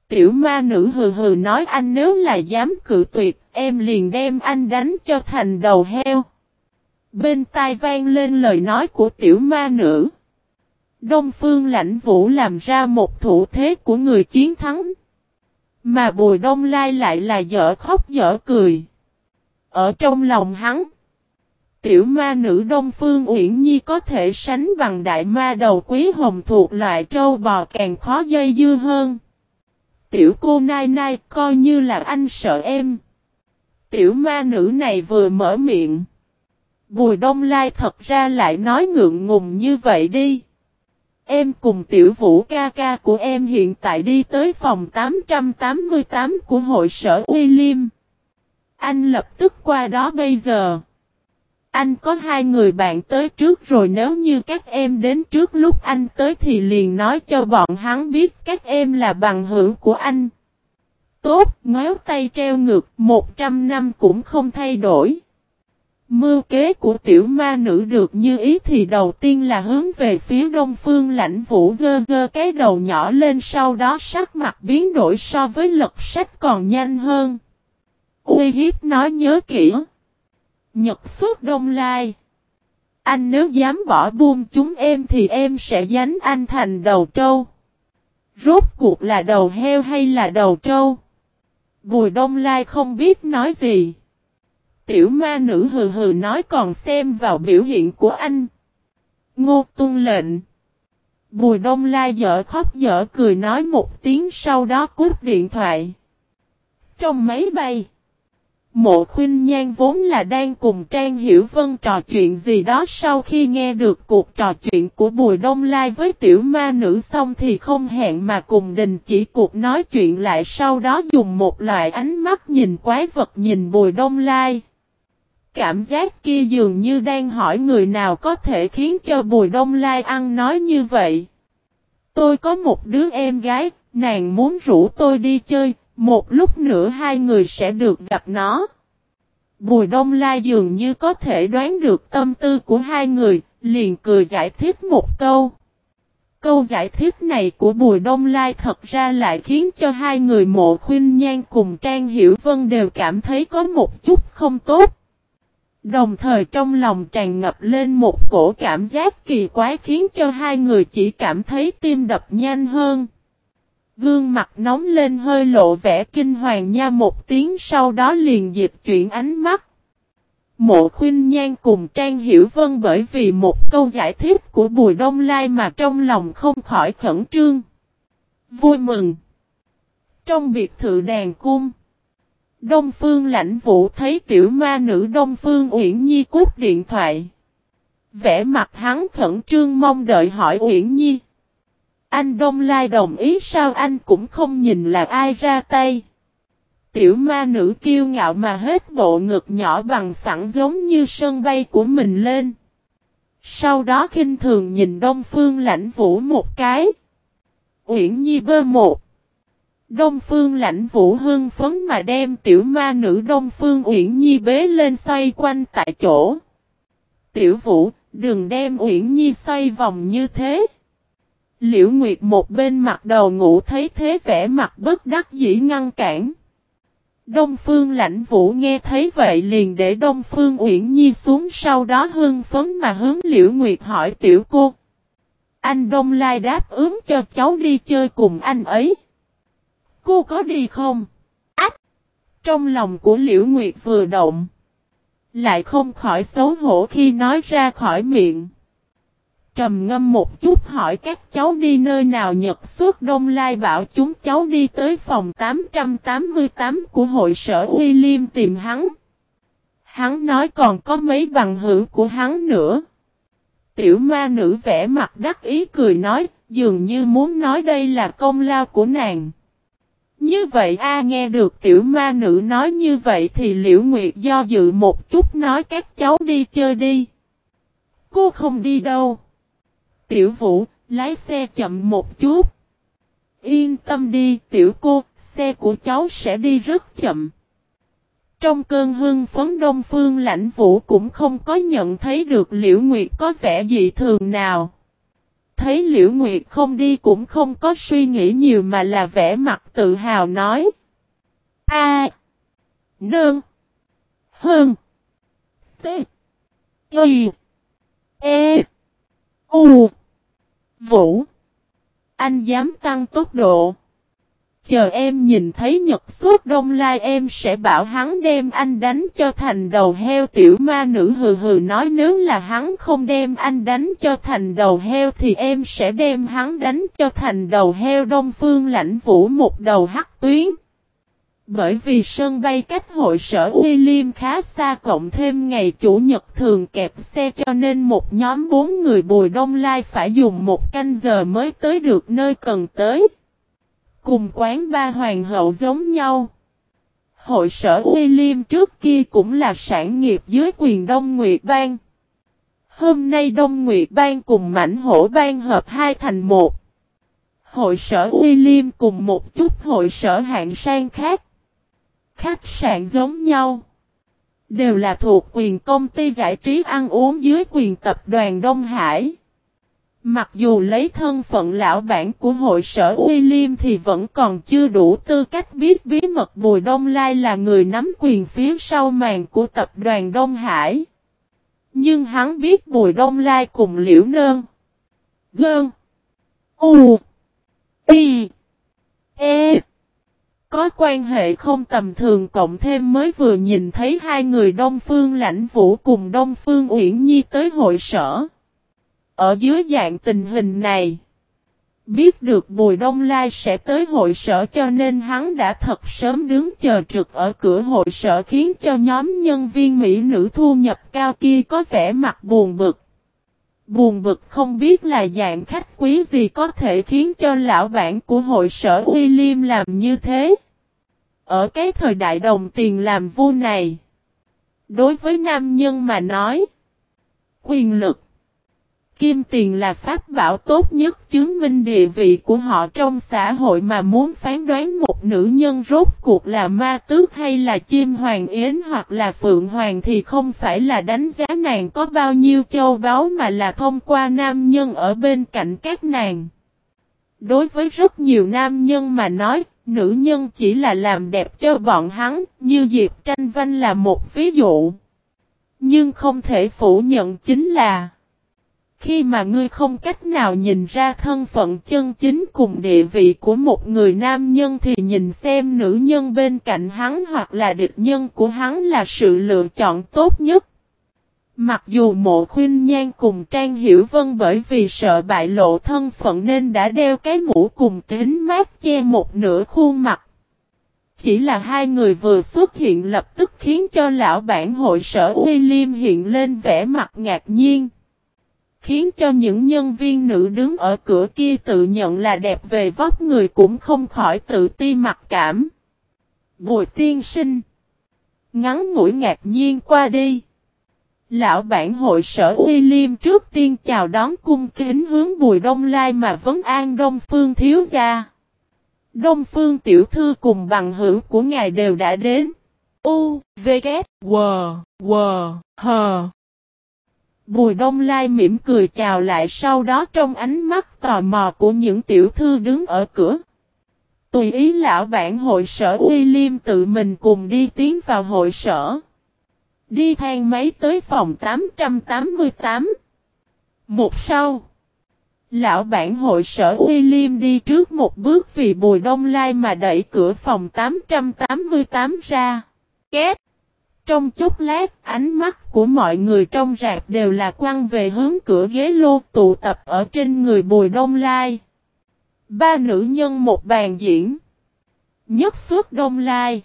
Tiểu ma nữ hừ hừ nói anh nếu là dám cự tuyệt, em liền đem anh đánh cho thành đầu heo. Bên tai vang lên lời nói của tiểu ma nữ. Đông phương lãnh vũ làm ra một thủ thế của người chiến thắng. Mà bùi đông lai lại là dở khóc dở cười. Ở trong lòng hắn. Tiểu ma nữ Đông Phương Uyển Nhi có thể sánh bằng đại ma đầu quý hồng thuộc loại trâu bò càng khó dây dưa hơn. Tiểu cô nai nai, coi như là anh sợ em. Tiểu ma nữ này vừa mở miệng. Bùi đông lai thật ra lại nói ngượng ngùng như vậy đi. Em cùng tiểu vũ ca ca của em hiện tại đi tới phòng 888 của hội sở William. Anh lập tức qua đó bây giờ. Anh có hai người bạn tới trước rồi nếu như các em đến trước lúc anh tới thì liền nói cho bọn hắn biết các em là bằng hữu của anh. tốt, ngéo tay treo ngược, 100 năm cũng không thay đổi. Mưu kế của tiểu ma nữ được như ý thì đầu tiên là hướng về phía đông phương lãnh vũ dơ dơ cái đầu nhỏ lên sau đó sắc mặt biến đổi so với lật sách còn nhanh hơn. Uy hiếp nói nhớ kỹ. Nhật suốt đông lai. Anh nếu dám bỏ buông chúng em thì em sẽ dánh anh thành đầu trâu. Rốt cuộc là đầu heo hay là đầu trâu? Bùi đông lai không biết nói gì. Tiểu ma nữ hừ hừ nói còn xem vào biểu hiện của anh. Ngô tung lệnh. Bùi đông lai dở khóc dở cười nói một tiếng sau đó cút điện thoại. Trong máy bay. Mộ khuyên nhan vốn là đang cùng Trang Hiểu Vân trò chuyện gì đó sau khi nghe được cuộc trò chuyện của Bùi Đông Lai với tiểu ma nữ xong thì không hẹn mà cùng đình chỉ cuộc nói chuyện lại sau đó dùng một loại ánh mắt nhìn quái vật nhìn Bùi Đông Lai. Cảm giác kia dường như đang hỏi người nào có thể khiến cho Bùi Đông Lai ăn nói như vậy. Tôi có một đứa em gái, nàng muốn rủ tôi đi chơi, một lúc nữa hai người sẽ được gặp nó. Bùi Đông Lai dường như có thể đoán được tâm tư của hai người, liền cười giải thích một câu. Câu giải thích này của Bùi Đông Lai thật ra lại khiến cho hai người mộ khuyên nhan cùng Trang Hiểu Vân đều cảm thấy có một chút không tốt. Đồng thời trong lòng tràn ngập lên một cổ cảm giác kỳ quái khiến cho hai người chỉ cảm thấy tim đập nhanh hơn. Gương mặt nóng lên hơi lộ vẻ kinh hoàng nha một tiếng sau đó liền dịch chuyển ánh mắt. Mộ khuyên nhan cùng Trang Hiểu Vân bởi vì một câu giải thích của Bùi Đông Lai mà trong lòng không khỏi khẩn trương. Vui mừng. Trong biệt thự đàn cung. Đông Phương lãnh vũ thấy tiểu ma nữ Đông Phương Uyển Nhi cút điện thoại. Vẽ mặt hắn khẩn trương mong đợi hỏi Uyển Nhi. Anh Đông Lai đồng ý sao anh cũng không nhìn là ai ra tay. Tiểu ma nữ kiêu ngạo mà hết bộ ngực nhỏ bằng phẳng giống như sân bay của mình lên. Sau đó khinh thường nhìn Đông Phương lãnh vũ một cái. Uyển Nhi bơ một. Đông Phương lãnh vũ hưng phấn mà đem tiểu ma nữ Đông Phương Uyển Nhi bế lên xoay quanh tại chỗ. Tiểu vũ, đừng đem Uyển Nhi xoay vòng như thế. Liễu Nguyệt một bên mặt đầu ngủ thấy thế vẻ mặt bất đắc dĩ ngăn cản. Đông Phương lãnh vũ nghe thấy vậy liền để Đông Phương Uyển Nhi xuống sau đó hưng phấn mà hướng Liễu Nguyệt hỏi tiểu cô. Anh Đông Lai đáp ứng cho cháu đi chơi cùng anh ấy. Cô có đi không? Ách! Trong lòng của Liễu Nguyệt vừa động. Lại không khỏi xấu hổ khi nói ra khỏi miệng. Trầm ngâm một chút hỏi các cháu đi nơi nào Nhật suốt Đông Lai bảo chúng cháu đi tới phòng 888 của hội sở William tìm hắn. Hắn nói còn có mấy bằng hữu của hắn nữa. Tiểu ma nữ vẽ mặt đắc ý cười nói, dường như muốn nói đây là công lao của nàng. Như vậy a nghe được tiểu ma nữ nói như vậy thì Liễu Nguyệt do dự một chút nói các cháu đi chơi đi. Cô không đi đâu. Tiểu Vũ, lái xe chậm một chút. Yên tâm đi, tiểu cô, xe của cháu sẽ đi rất chậm. Trong cơn hưng phấn Đông Phương lãnh vũ cũng không có nhận thấy được Liễu Nguyệt có vẻ dị thường nào. Thấy Liễu Nguyệt không đi cũng không có suy nghĩ nhiều mà là vẻ mặt tự hào nói. A. Nương. Hơn. T. Y. E. U. Vũ. Anh dám tăng tốc độ. Chờ em nhìn thấy nhật suốt đông lai em sẽ bảo hắn đem anh đánh cho thành đầu heo tiểu ma nữ hừ hừ nói nếu là hắn không đem anh đánh cho thành đầu heo thì em sẽ đem hắn đánh cho thành đầu heo đông phương lãnh vũ một đầu hắc tuyến. Bởi vì sân bay cách hội sở William khá xa cộng thêm ngày chủ nhật thường kẹp xe cho nên một nhóm bốn người bùi đông lai phải dùng một canh giờ mới tới được nơi cần tới. Cùng quán ba hoàng hậu giống nhau. Hội sở William trước kia cũng là sản nghiệp dưới quyền Đông Nguyệt Bang. Hôm nay Đông Nguyệt Bang cùng Mảnh Hổ Bang hợp hai thành một. hội sở William cùng một chút hội sở hạng sang khác. Khách sạn giống nhau. Đều là thuộc quyền công ty giải trí ăn uống dưới quyền tập đoàn Đông Hải. Mặc dù lấy thân phận lão bản của hội sở William thì vẫn còn chưa đủ tư cách biết bí mật Bùi Đông Lai là người nắm quyền phía sau màn của tập đoàn Đông Hải. Nhưng hắn biết Bùi Đông Lai cùng Liễu Nơn. Gơn. U. Y. E. Có quan hệ không tầm thường cộng thêm mới vừa nhìn thấy hai người Đông Phương Lãnh Vũ cùng Đông Phương Uyển Nhi tới hội sở. Ở dưới dạng tình hình này, biết được Bùi Đông Lai sẽ tới hội sở cho nên hắn đã thật sớm đứng chờ trực ở cửa hội sở khiến cho nhóm nhân viên mỹ nữ thu nhập cao kia có vẻ mặt buồn bực. Buồn bực không biết là dạng khách quý gì có thể khiến cho lão bản của hội sở William làm như thế. Ở cái thời đại đồng tiền làm vua này, đối với nam nhân mà nói, quyền lực, kim tiền là pháp bảo tốt nhất chứng minh địa vị của họ trong xã hội mà muốn phán đoán một nữ nhân rốt cuộc là ma tước hay là chim hoàng yến hoặc là phượng hoàng thì không phải là đánh giá nàng có bao nhiêu châu báu mà là thông qua nam nhân ở bên cạnh các nàng. Đối với rất nhiều nam nhân mà nói, nữ nhân chỉ là làm đẹp cho bọn hắn, như Diệp Tranh Vanh là một ví dụ. Nhưng không thể phủ nhận chính là khi mà ngươi không cách nào nhìn ra thân phận chân chính cùng địa vị của một người nam nhân thì nhìn xem nữ nhân bên cạnh hắn hoặc là địch nhân của hắn là sự lựa chọn tốt nhất. Mặc dù mộ khuyên nhan cùng Trang Hiểu Vân bởi vì sợ bại lộ thân phận nên đã đeo cái mũ cùng kính mát che một nửa khuôn mặt. Chỉ là hai người vừa xuất hiện lập tức khiến cho lão bản hội sở William hiện lên vẻ mặt ngạc nhiên. Khiến cho những nhân viên nữ đứng ở cửa kia tự nhận là đẹp về vóc người cũng không khỏi tự ti mặc cảm. Bùi tiên sinh. Ngắn ngủi ngạc nhiên qua đi. Lão bản hội sở William trước tiên chào đón cung kính hướng Bùi Đông Lai mà vấn an Đông Phương thiếu gia. Đông Phương tiểu thư cùng bằng hữu của ngài đều đã đến. U, V, K, W, W, H. Bùi Đông Lai mỉm cười chào lại sau đó trong ánh mắt tò mò của những tiểu thư đứng ở cửa. Tùy ý lão bản hội sở William tự mình cùng đi tiến vào hội sở. Đi thang máy tới phòng 888. Một sau. Lão bản hội sở William đi trước một bước vì bùi đông lai mà đẩy cửa phòng 888 ra. Két. Trong chốc lát, ánh mắt của mọi người trong rạp đều là quăng về hướng cửa ghế lô tụ tập ở trên người bùi đông lai. Ba nữ nhân một bàn diễn. Nhất suốt đông lai.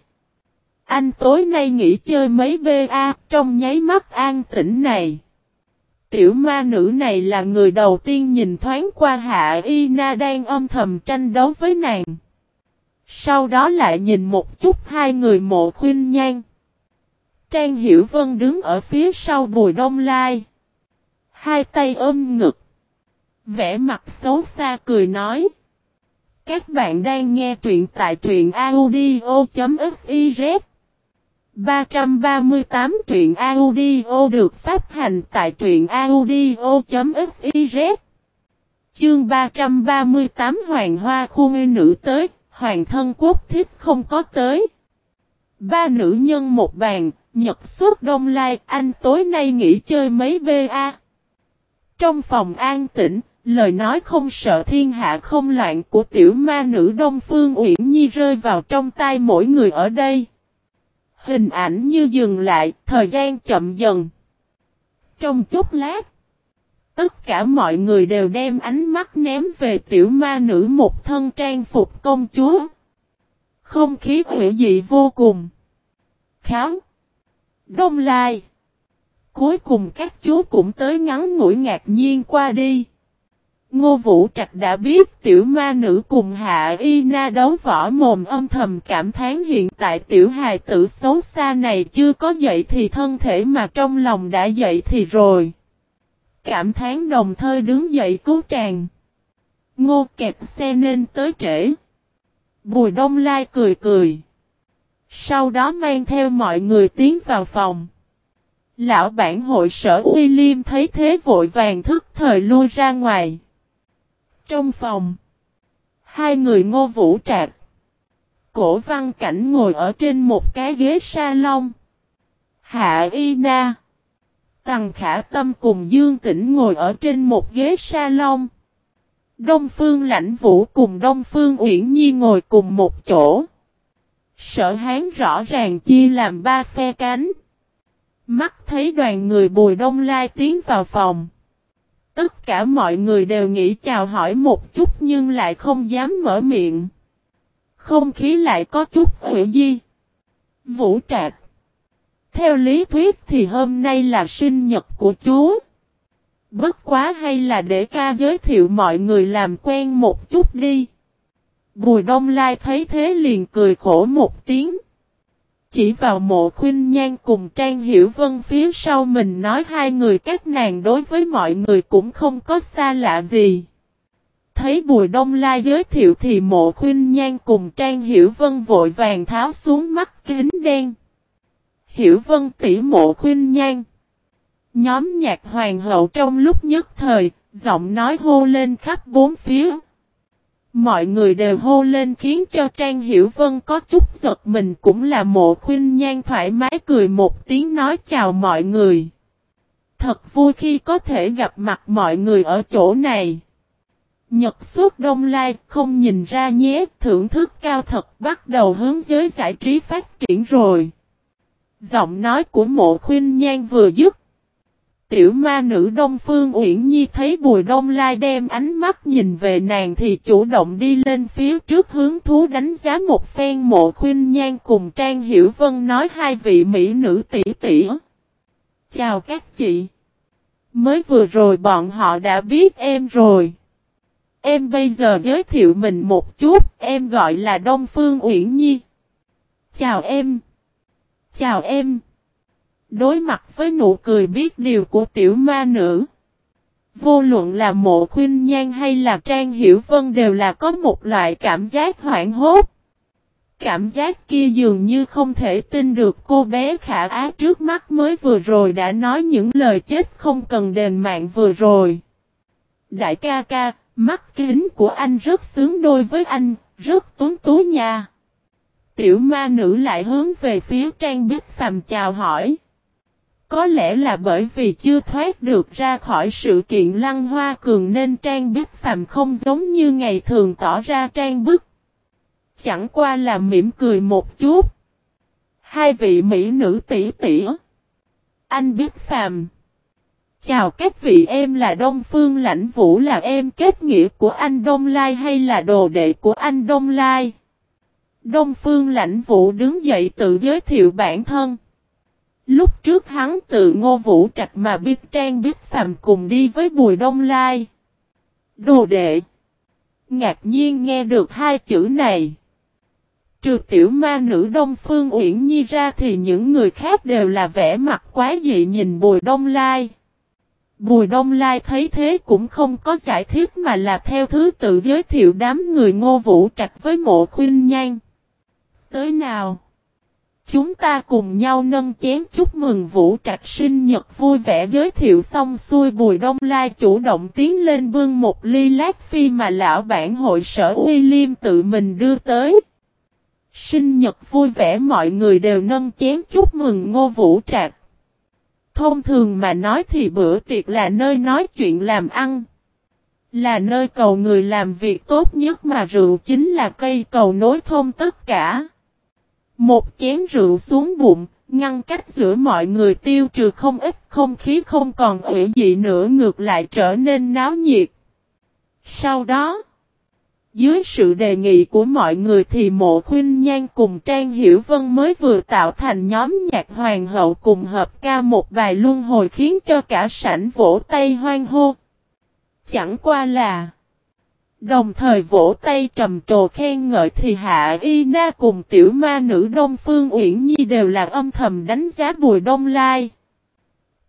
Anh tối nay nghỉ chơi mấy BA trong nháy mắt an tĩnh này. Tiểu ma nữ này là người đầu tiên nhìn thoáng qua Hạ Y Na đang âm thầm tranh đấu với nàng. Sau đó lại nhìn một chút hai người mộ khuyên nhan. Trang Hiểu Vân đứng ở phía sau bùi đông lai. Hai tay ôm ngực. Vẽ mặt xấu xa cười nói. Các bạn đang nghe truyện tại truyện audio.fif 338 truyện audio được phát hành tại truyện audio.fiz Chương 338 Hoàng Hoa khu ngư nữ tới, Hoàng thân quốc thích không có tới. Ba nữ nhân một bàn, nhật suốt đông lai, anh tối nay nghỉ chơi mấy BA. Trong phòng an tĩnh, lời nói không sợ thiên hạ không loạn của tiểu ma nữ Đông Phương Uyển Nhi rơi vào trong tai mỗi người ở đây. Hình ảnh như dừng lại, thời gian chậm dần. Trong chút lát, tất cả mọi người đều đem ánh mắt ném về tiểu ma nữ một thân trang phục công chúa. Không khí hủy dị vô cùng. Kháo. Đông Lai. Cuối cùng các chú cũng tới ngắn ngủi ngạc nhiên qua đi. Ngô Vũ Trạch đã biết tiểu ma nữ cùng Hạ Y Na đấu võ mồm âm thầm cảm thán hiện tại tiểu hài tử xấu xa này chưa có dậy thì thân thể mà trong lòng đã dậy thì rồi. Cảm thán đồng thời đứng dậy cứu tràng. Ngô kẹp xe nên tới trễ. Bùi đông lai cười cười. Sau đó mang theo mọi người tiến vào phòng. Lão bản hội sở uy liêm thấy thế vội vàng thức thời lui ra ngoài. Trong phòng, hai người ngô vũ trạc. Cổ văn cảnh ngồi ở trên một cái ghế salon. Hạ Y Na. Tằng khả tâm cùng Dương Tĩnh ngồi ở trên một ghế salon. Đông Phương Lãnh Vũ cùng Đông Phương Uyển Nhi ngồi cùng một chỗ. Sở hán rõ ràng chia làm ba phe cánh. Mắt thấy đoàn người bùi đông lai tiến vào phòng. Tất cả mọi người đều nghĩ chào hỏi một chút nhưng lại không dám mở miệng. Không khí lại có chút hủy di. Vũ trạc. Theo lý thuyết thì hôm nay là sinh nhật của chú. Bất quá hay là để ca giới thiệu mọi người làm quen một chút đi. Bùi đông lai thấy thế liền cười khổ một tiếng. Chỉ vào mộ khuyên nhan cùng Trang Hiểu Vân phía sau mình nói hai người các nàng đối với mọi người cũng không có xa lạ gì. Thấy Bùi Đông Lai giới thiệu thì mộ khuyên nhan cùng Trang Hiểu Vân vội vàng tháo xuống mắt kính đen. Hiểu Vân tỉ mộ khuyên nhan. Nhóm nhạc hoàng hậu trong lúc nhất thời, giọng nói hô lên khắp bốn phía. Mọi người đều hô lên khiến cho Trang Hiểu Vân có chút giật mình cũng là mộ khuyên nhan thoải mái cười một tiếng nói chào mọi người. Thật vui khi có thể gặp mặt mọi người ở chỗ này. Nhật suốt đông lai không nhìn ra nhé, thưởng thức cao thật bắt đầu hướng giới giải trí phát triển rồi. Giọng nói của mộ khuyên nhan vừa dứt Tiểu ma nữ Đông Phương Uyển Nhi thấy Bùi Đông Lai đem ánh mắt nhìn về nàng thì chủ động đi lên phía trước hướng thú đánh giá một phen mộ khuyên nhan cùng Trang Hiểu Vân nói hai vị mỹ nữ tỷ tỷ. Chào các chị. Mới vừa rồi bọn họ đã biết em rồi. Em bây giờ giới thiệu mình một chút, em gọi là Đông Phương Uyển Nhi. Chào em. Chào em. Đối mặt với nụ cười biết điều của tiểu ma nữ. Vô luận là mộ khuyên nhan hay là trang hiểu vân đều là có một loại cảm giác hoảng hốt. Cảm giác kia dường như không thể tin được cô bé khả á trước mắt mới vừa rồi đã nói những lời chết không cần đền mạng vừa rồi. Đại ca ca, mắt kính của anh rất sướng đôi với anh, rất tuấn tú nha. Tiểu ma nữ lại hướng về phía Trang Bích Phàm chào hỏi. Có lẽ là bởi vì chưa thoát được ra khỏi sự kiện lăng hoa cường nên Trang bức Phạm không giống như ngày thường tỏ ra trang bức. Chẳng qua là mỉm cười một chút. Hai vị mỹ nữ tỷ tỷ. Anh biết Phạm. Chào các vị em là Đông Phương Lãnh Vũ là em kết nghĩa của anh Đông Lai hay là đồ đệ của anh Đông Lai? Đông Phương Lãnh Vũ đứng dậy tự giới thiệu bản thân. Lúc trước hắn tự ngô vũ trạch mà biết trang biết phạm cùng đi với Bùi Đông Lai. Đồ đệ. Ngạc nhiên nghe được hai chữ này. Trừ tiểu ma nữ Đông Phương Uyển Nhi ra thì những người khác đều là vẻ mặt quá dị nhìn Bùi Đông Lai. Bùi Đông Lai thấy thế cũng không có giải thích mà là theo thứ tự giới thiệu đám người ngô vũ trạch với mộ khuyên nhan. Tới nào? Chúng ta cùng nhau nâng chén chúc mừng Vũ Trạch sinh nhật vui vẻ giới thiệu xong xuôi Bùi Đông Lai chủ động tiến lên bưng một ly lát phi mà lão bản hội sở William tự mình đưa tới. Sinh nhật vui vẻ mọi người đều nâng chén chúc mừng Ngô Vũ Trạch. Thông thường mà nói thì bữa tiệc là nơi nói chuyện làm ăn. Là nơi cầu người làm việc tốt nhất mà rượu chính là cây cầu nối thông tất cả. Một chén rượu xuống bụng, ngăn cách giữa mọi người tiêu trừ không ít không khí không còn ủy dị nữa ngược lại trở nên náo nhiệt. Sau đó, dưới sự đề nghị của mọi người thì mộ khuyên nhan cùng Trang Hiểu Vân mới vừa tạo thành nhóm nhạc hoàng hậu cùng hợp ca một bài luân hồi khiến cho cả sảnh vỗ tay hoang hô. Chẳng qua là Đồng thời vỗ tay trầm trồ khen ngợi thì Hạ Y Na cùng tiểu ma nữ Đông Phương Uyển Nhi đều là âm thầm đánh giá Bùi Đông Lai.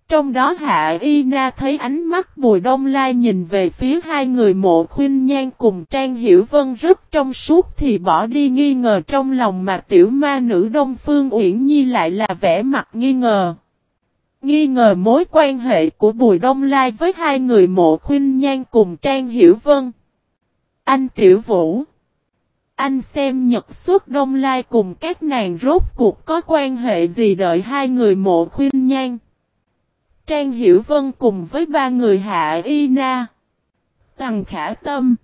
Trong đó Hạ Y Na thấy ánh mắt Bùi Đông Lai nhìn về phía hai người mộ khuyên nhan cùng Trang Hiểu Vân rất trong suốt thì bỏ đi nghi ngờ trong lòng mà tiểu ma nữ Đông Phương Uyển Nhi lại là vẻ mặt nghi ngờ. Nghi ngờ mối quan hệ của Bùi Đông Lai với hai người mộ khuyên nhan cùng Trang Hiểu Vân. Anh Tiểu Vũ Anh xem nhật suốt Đông Lai cùng các nàng rốt cuộc có quan hệ gì đợi hai người mộ khuyên nhan. Trang Hiểu Vân cùng với ba người Hạ Y Na. Tằng Khả Tâm.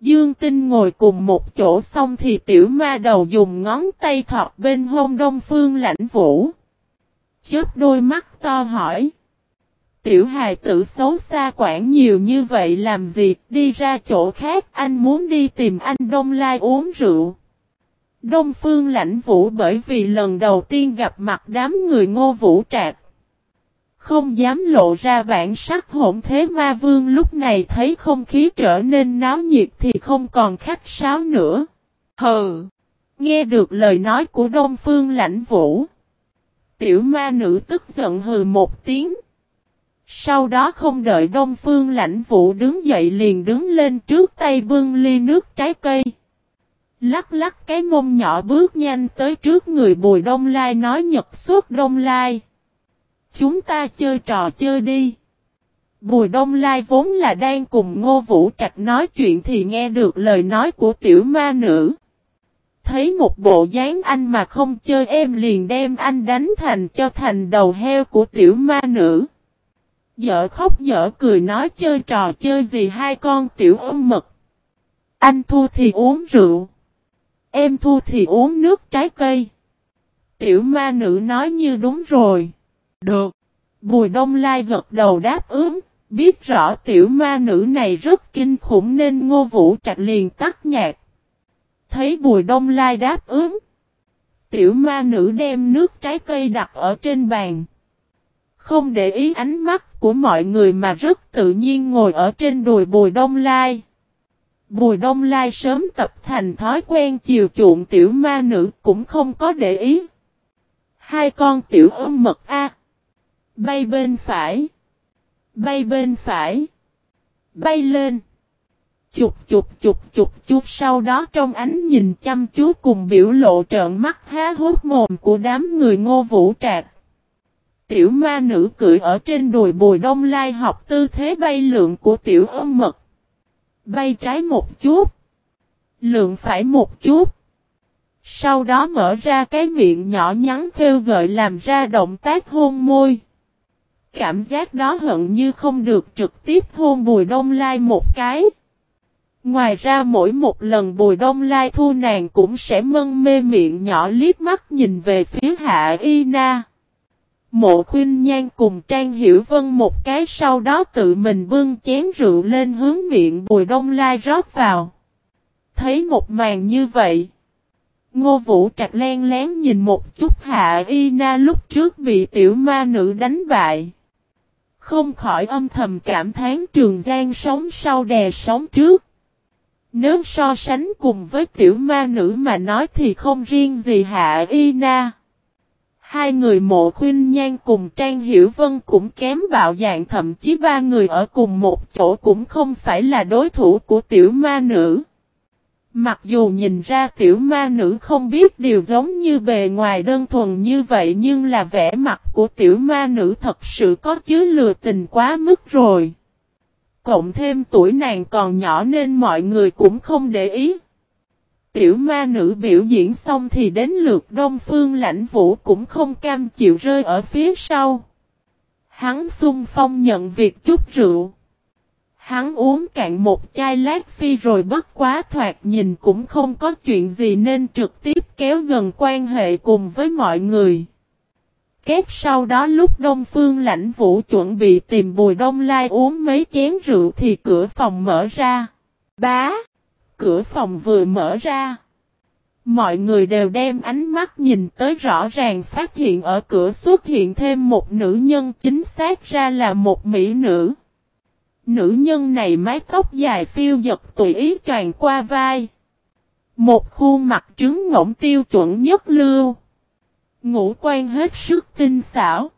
Dương Tinh ngồi cùng một chỗ xong thì tiểu ma đầu dùng ngón tay thọt bên hông đông phương lãnh vũ. Chớp đôi mắt to hỏi. Tiểu hài tử xấu xa quản nhiều như vậy làm gì, đi ra chỗ khác anh muốn đi tìm anh Đông Lai uống rượu. Đông Phương lãnh vũ bởi vì lần đầu tiên gặp mặt đám người ngô vũ trạc. Không dám lộ ra bản sắc hỗn thế ma vương lúc này thấy không khí trở nên náo nhiệt thì không còn khách sáo nữa. Hừ! Nghe được lời nói của Đông Phương lãnh vũ. Tiểu ma nữ tức giận hừ một tiếng. Sau đó không đợi Đông Phương lãnh vũ đứng dậy liền đứng lên trước tay bưng ly nước trái cây. Lắc lắc cái mông nhỏ bước nhanh tới trước người Bùi Đông Lai nói nhật suốt Đông Lai. Chúng ta chơi trò chơi đi. Bùi Đông Lai vốn là đang cùng Ngô Vũ Trạch nói chuyện thì nghe được lời nói của tiểu ma nữ. Thấy một bộ dáng anh mà không chơi em liền đem anh đánh thành cho thành đầu heo của tiểu ma nữ. Dở khóc dở cười nói chơi trò chơi gì hai con tiểu ôm mật. Anh thu thì uống rượu. Em thu thì uống nước trái cây. Tiểu ma nữ nói như đúng rồi. Được. Bùi Đông Lai gật đầu đáp ứng, biết rõ tiểu ma nữ này rất kinh khủng nên ngô vũ trạch liền tắt nhạc. Thấy Bùi Đông Lai đáp ứng. Tiểu ma nữ đem nước trái cây đặt ở trên bàn. Không để ý ánh mắt của mọi người mà rất tự nhiên ngồi ở trên đùi Bùi Đông Lai. Bùi Đông Lai sớm tập thành thói quen chiều chuộng tiểu ma nữ cũng không có để ý. Hai con tiểu ôm mật A. Bay bên phải. Bay bên phải. Bay lên. Chụp chụp chụp chụp chụp sau đó trong ánh nhìn chăm chú cùng biểu lộ trợn mắt há hốt mồm của đám người ngô vũ trạc. Tiểu ma nữ cười ở trên đùi bùi đông lai học tư thế bay lượng của tiểu âm mật. Bay trái một chút. Lượng phải một chút. Sau đó mở ra cái miệng nhỏ nhắn kêu gợi làm ra động tác hôn môi. Cảm giác đó hận như không được trực tiếp hôn Bùi Đông Lai một cái. Ngoài ra mỗi một lần Bùi Đông Lai thu nàng cũng sẽ mân mê miệng nhỏ liếc mắt nhìn về phía Hạ Y Na. Mộ khuyên nhan cùng Trang Hiểu Vân một cái sau đó tự mình bưng chén rượu lên hướng miệng Bùi Đông Lai rót vào. Thấy một màn như vậy. Ngô Vũ Trạch len lén nhìn một chút Hạ Y Na lúc trước bị tiểu ma nữ đánh bại. Không khỏi âm thầm cảm thán trường giang sống sau đè sống trước. Nếu so sánh cùng với tiểu ma nữ mà nói thì không riêng gì hạ y na. Hai người mộ khuyên nhan cùng Trang Hiểu Vân cũng kém bạo dạng, thậm chí ba người ở cùng một chỗ cũng không phải là đối thủ của tiểu ma nữ. Mặc dù nhìn ra tiểu ma nữ không biết điều giống như bề ngoài đơn thuần như vậy, nhưng là vẻ mặt của tiểu ma nữ thật sự có chứa lừa tình quá mức rồi. Cộng thêm tuổi nàng còn nhỏ nên mọi người cũng không để ý. Tiểu ma nữ biểu diễn xong thì đến lượt đông phương lãnh vũ cũng không cam chịu rơi ở phía sau. Hắn xung phong nhận việc chút rượu. Hắn uống cạn một chai lát phi rồi bất quá thoạt nhìn cũng không có chuyện gì nên trực tiếp kéo gần quan hệ cùng với mọi người. Kết sau đó lúc Đông Phương lãnh vũ chuẩn bị tìm Bùi Đông Lai uống mấy chén rượu thì cửa phòng mở ra. Bá! Cửa phòng vừa mở ra. Mọi người đều đem ánh mắt nhìn tới rõ ràng phát hiện ở cửa xuất hiện thêm một nữ nhân chính xác ra là một mỹ nữ. Nữ nhân này mái tóc dài phiêu giật tùy ý tràn qua vai. Một khuôn mặt trứng ngỗng tiêu chuẩn nhất lưu. Ngũ quan hết sức tinh xảo.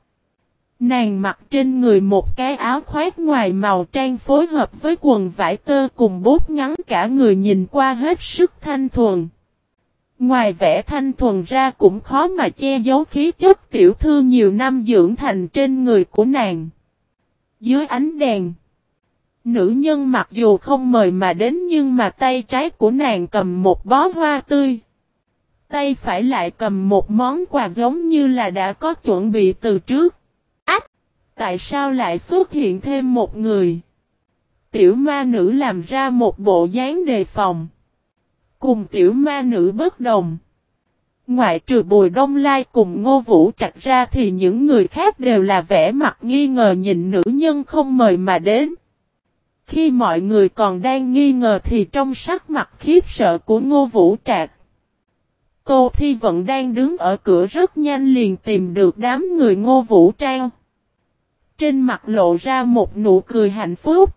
Nàng mặc trên người một cái áo khoác ngoài màu trang phối hợp với quần vải tơ cùng bốt ngắn cả người nhìn qua hết sức thanh thuần. Ngoài vẻ thanh thuần ra cũng khó mà che giấu khí chất tiểu thư nhiều năm dưỡng thành trên người của nàng. Dưới ánh đèn, nữ nhân mặc dù không mời mà đến nhưng mà tay trái của nàng cầm một bó hoa tươi. Tay phải lại cầm một món quà giống như là đã có chuẩn bị từ trước. Tại sao lại xuất hiện thêm một người? Tiểu ma nữ làm ra một bộ dáng đề phòng. Cùng tiểu ma nữ bất đồng. Ngoại trừ Bùi Đông Lai cùng Ngô Vũ Trạch ra thì những người khác đều là vẻ mặt nghi ngờ nhìn nữ nhân không mời mà đến. Khi mọi người còn đang nghi ngờ thì trong sắc mặt khiếp sợ của Ngô Vũ Trạch. cô Thi vẫn đang đứng ở cửa rất nhanh liền tìm được đám người Ngô Vũ Trang. Trên mặt lộ ra một nụ cười hạnh phúc.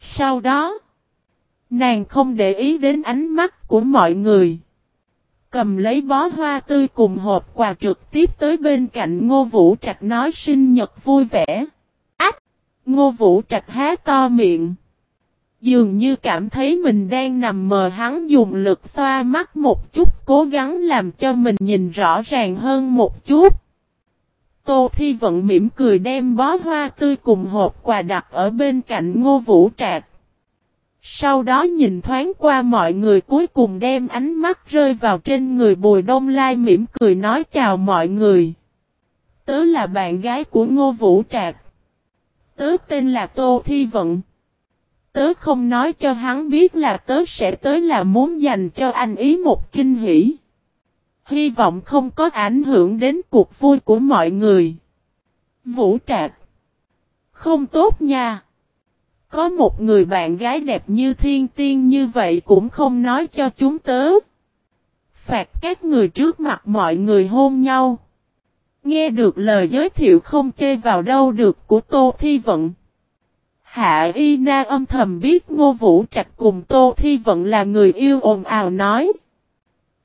Sau đó, Nàng không để ý đến ánh mắt của mọi người. Cầm lấy bó hoa tươi cùng hộp quà trực tiếp tới bên cạnh Ngô Vũ Trạch nói sinh nhật vui vẻ. Ách! Ngô Vũ Trạch há to miệng. Dường như cảm thấy mình đang nằm mờ hắn dùng lực xoa mắt một chút cố gắng làm cho mình nhìn rõ ràng hơn một chút. Tô Thi vận mỉm cười đem bó hoa tươi cùng hộp quà đặt ở bên cạnh Ngô Vũ trạc Sau đó nhìn thoáng qua mọi người cuối cùng đem ánh mắt rơi vào trên người Bùi Đông Lai mỉm cười nói chào mọi người. Tớ là bạn gái của Ngô Vũ Trạc. Tớ tên là Tô Thi Vận. Tớ không nói cho hắn biết là tớ sẽ tới là muốn dành cho anh ý một kinh hỷ. Hy vọng không có ảnh hưởng đến cuộc vui của mọi người. Vũ Trạc. Không tốt nha. Có một người bạn gái đẹp như thiên tiên như vậy cũng không nói cho chúng tớ. Phạt các người trước mặt mọi người hôn nhau. Nghe được lời giới thiệu không chê vào đâu được của Tô Thi Vận. Hạ Y Na âm thầm biết Ngô Vũ Trạch cùng Tô Thi Vận là người yêu ồn ào nói.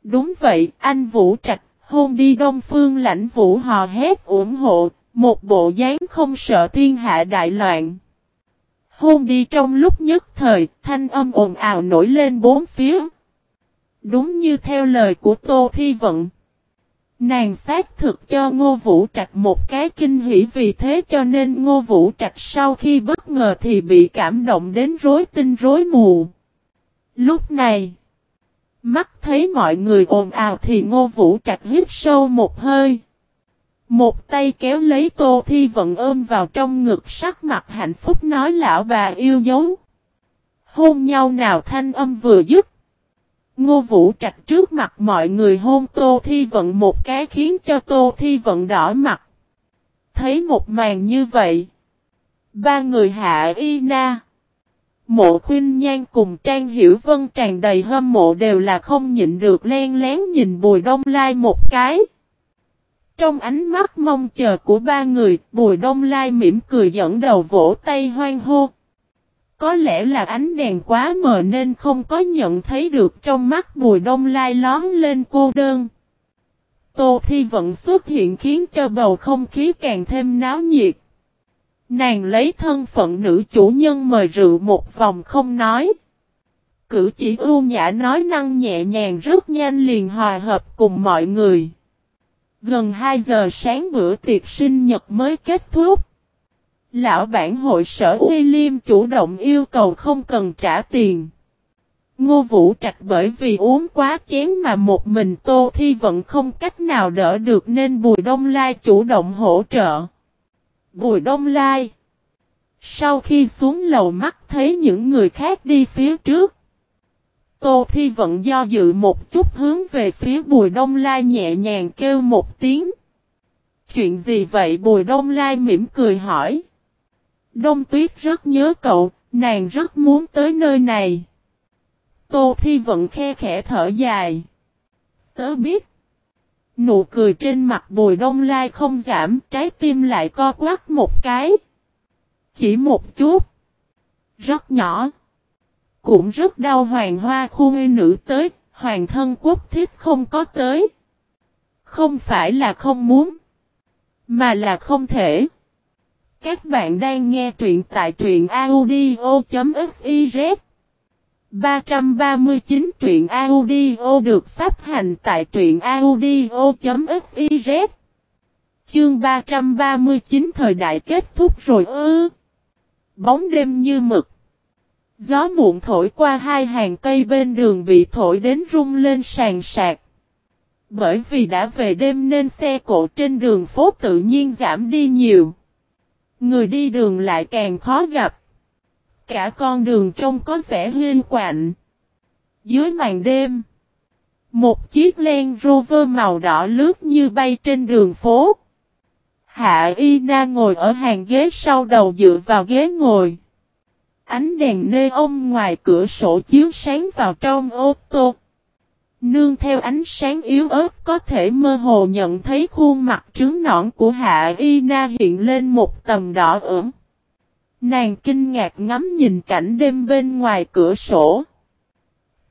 Đúng vậy, anh Vũ Trạch, hôn đi Đông Phương lãnh Vũ hò hét ủng hộ, một bộ dáng không sợ thiên hạ đại loạn. Hôn đi trong lúc nhất thời, thanh âm ồn ào nổi lên bốn phía. Đúng như theo lời của Tô Thi Vận. Nàng xác thực cho Ngô Vũ Trạch một cái kinh hỉ vì thế cho nên Ngô Vũ Trạch sau khi bất ngờ thì bị cảm động đến rối tinh rối mù. Lúc này, mắt thấy mọi người ồn ào thì Ngô Vũ Trạch hít sâu một hơi. Một tay kéo lấy Tô Thi Vận ôm vào trong ngực sắc mặt hạnh phúc nói lão bà yêu dấu. Hôn nhau nào thanh âm vừa dứt. Ngô Vũ Trạch trước mặt mọi người hôn Tô Thi Vận một cái khiến cho Tô Thi Vận đỏ mặt. Thấy một màn như vậy. Ba người hạ y na. Mộ khuyên nhan cùng Trang Hiểu Vân tràn đầy hâm mộ đều là không nhịn được len lén nhìn Bùi Đông Lai một cái. Trong ánh mắt mong chờ của ba người, Bùi Đông Lai mỉm cười dẫn đầu vỗ tay hoang hô. Có lẽ là ánh đèn quá mờ nên không có nhận thấy được trong mắt Bùi Đông Lai lón lên cô đơn. Tô Thi Vận xuất hiện khiến cho bầu không khí càng thêm náo nhiệt. Nàng lấy thân phận nữ chủ nhân mời rượu một vòng không nói. Cử chỉ ưu nhã nói năng nhẹ nhàng rất nhanh liền hòa hợp cùng mọi người. Gần 2 giờ sáng bữa tiệc sinh nhật mới kết thúc. Lão bản hội sở William chủ động yêu cầu không cần trả tiền. Ngô Vũ Trạch bởi vì uống quá chén mà một mình Tô Thi vẫn không cách nào đỡ được nên Bùi Đông Lai chủ động hỗ trợ. Bùi Đông Lai Sau khi xuống lầu mắt thấy những người khác đi phía trước. Tô Thi vẫn do dự một chút hướng về phía Bùi Đông Lai nhẹ nhàng kêu một tiếng. Chuyện gì vậy Bùi Đông Lai mỉm cười hỏi. Đông Tuyết rất nhớ cậu, nàng rất muốn tới nơi này. Tô Thi vẫn khe khẽ thở dài. Tớ biết. Nụ cười trên mặt Bùi Đông Lai không giảm, trái tim lại co quắp một cái. Chỉ một chút. Rất nhỏ. Cũng rất đau hoàng hoa khu ngư nữ tới, hoàng thân quốc thiết không có tới. Không phải là không muốn, mà là không thể. Các bạn đang nghe truyện tại truyện audio.fif 339 truyện audio được phát hành tại truyện audio.fiz Chương 339 thời đại kết thúc rồi ư. Bóng đêm như mực. Gió muộn thổi qua hai hàng cây bên đường bị thổi đến rung lên sàn sạc. Bởi vì đã về đêm nên xe cộ trên đường phố tự nhiên giảm đi nhiều. Người đi đường lại càng khó gặp. Cả con đường trông có vẻ huyên quạnh. Dưới màn đêm. Một chiếc Land Rover màu đỏ lướt như bay trên đường phố. Hạ Y Na ngồi ở hàng ghế sau đầu dựa vào ghế ngồi. Ánh đèn nê ông ngoài cửa sổ chiếu sáng vào trong ô tô. Nương theo ánh sáng yếu ớt có thể mơ hồ nhận thấy khuôn mặt trứng nõn của Hạ Y Na hiện lên một tầm đỏ ửng. Nàng kinh ngạc ngắm nhìn cảnh đêm bên ngoài cửa sổ.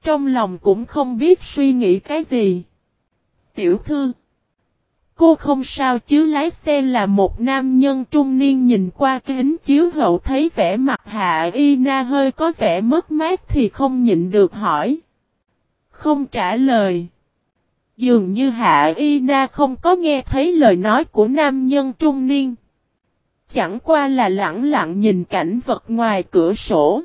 Trong lòng cũng không biết suy nghĩ cái gì. Tiểu thư. Cô không sao chứ, lái xe là một nam nhân trung niên nhìn qua kính chiếu hậu thấy vẻ mặt Hạ Y Na hơi có vẻ mất mát thì không nhịn được hỏi. Không trả lời. Dường như Hạ Y Na không có nghe thấy lời nói của nam nhân trung niên. Chẳng qua là lặng lặng nhìn cảnh vật ngoài cửa sổ.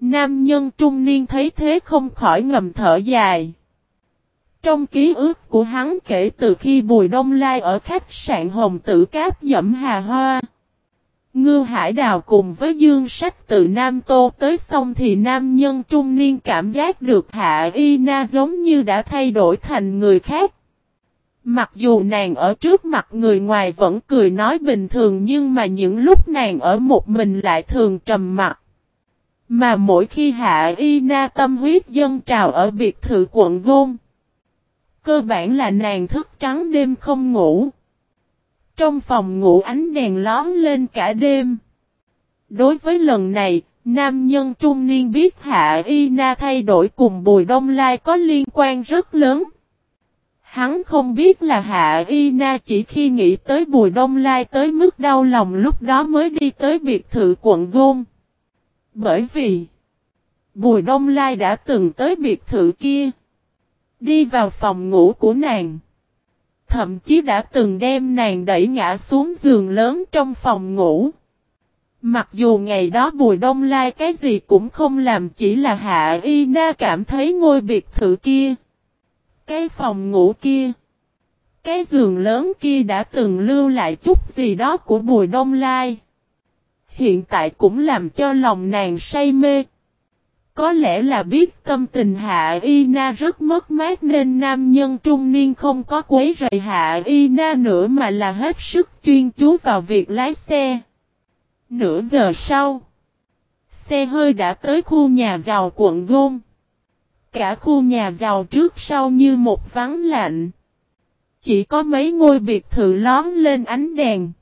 Nam nhân trung niên thấy thế không khỏi ngầm thở dài. Trong ký ức của hắn kể từ khi Bùi Đông Lai ở khách sạn Hồng Tử Cáp dẫm Hà Hoa. Ngư Hải Đào cùng với Dương Sách từ Nam Tô tới xong thì nam nhân trung niên cảm giác được Hạ Y Na giống như đã thay đổi thành người khác. Mặc dù nàng ở trước mặt người ngoài vẫn cười nói bình thường nhưng mà những lúc nàng ở một mình lại thường trầm mặt. Mà mỗi khi Hạ Y Na tâm huyết dân trào ở biệt thự quận Gôn. Cơ bản là nàng thức trắng đêm không ngủ. Trong phòng ngủ ánh đèn lón lên cả đêm. Đối với lần này, nam nhân trung niên biết Hạ Y Na thay đổi cùng Bùi Đông Lai có liên quan rất lớn. Hắn không biết là Hạ Y Na chỉ khi nghĩ tới Bùi Đông Lai tới mức đau lòng lúc đó mới đi tới biệt thự quận Gôn. Bởi vì, Bùi Đông Lai đã từng tới biệt thự kia. Đi vào phòng ngủ của nàng. Thậm chí đã từng đem nàng đẩy ngã xuống giường lớn trong phòng ngủ. Mặc dù ngày đó Bùi Đông Lai cái gì cũng không làm, chỉ là Hạ Y Na cảm thấy ngôi biệt thự kia. Cái phòng ngủ kia. Cái giường lớn kia đã từng lưu lại chút gì đó của Bùi Đông Lai. Hiện tại cũng làm cho lòng nàng say mê. Có lẽ là biết tâm tình Hạ Y Na rất mất mát nên nam nhân trung niên không có quấy rầy Hạ Y Na nữa mà là hết sức chuyên chú vào việc lái xe. Nửa giờ sau, xe hơi đã tới khu nhà giàu quận Gôn. Cả khu nhà giàu trước sau như một vắng lạnh. Chỉ có mấy ngôi biệt thự lón lên ánh đèn.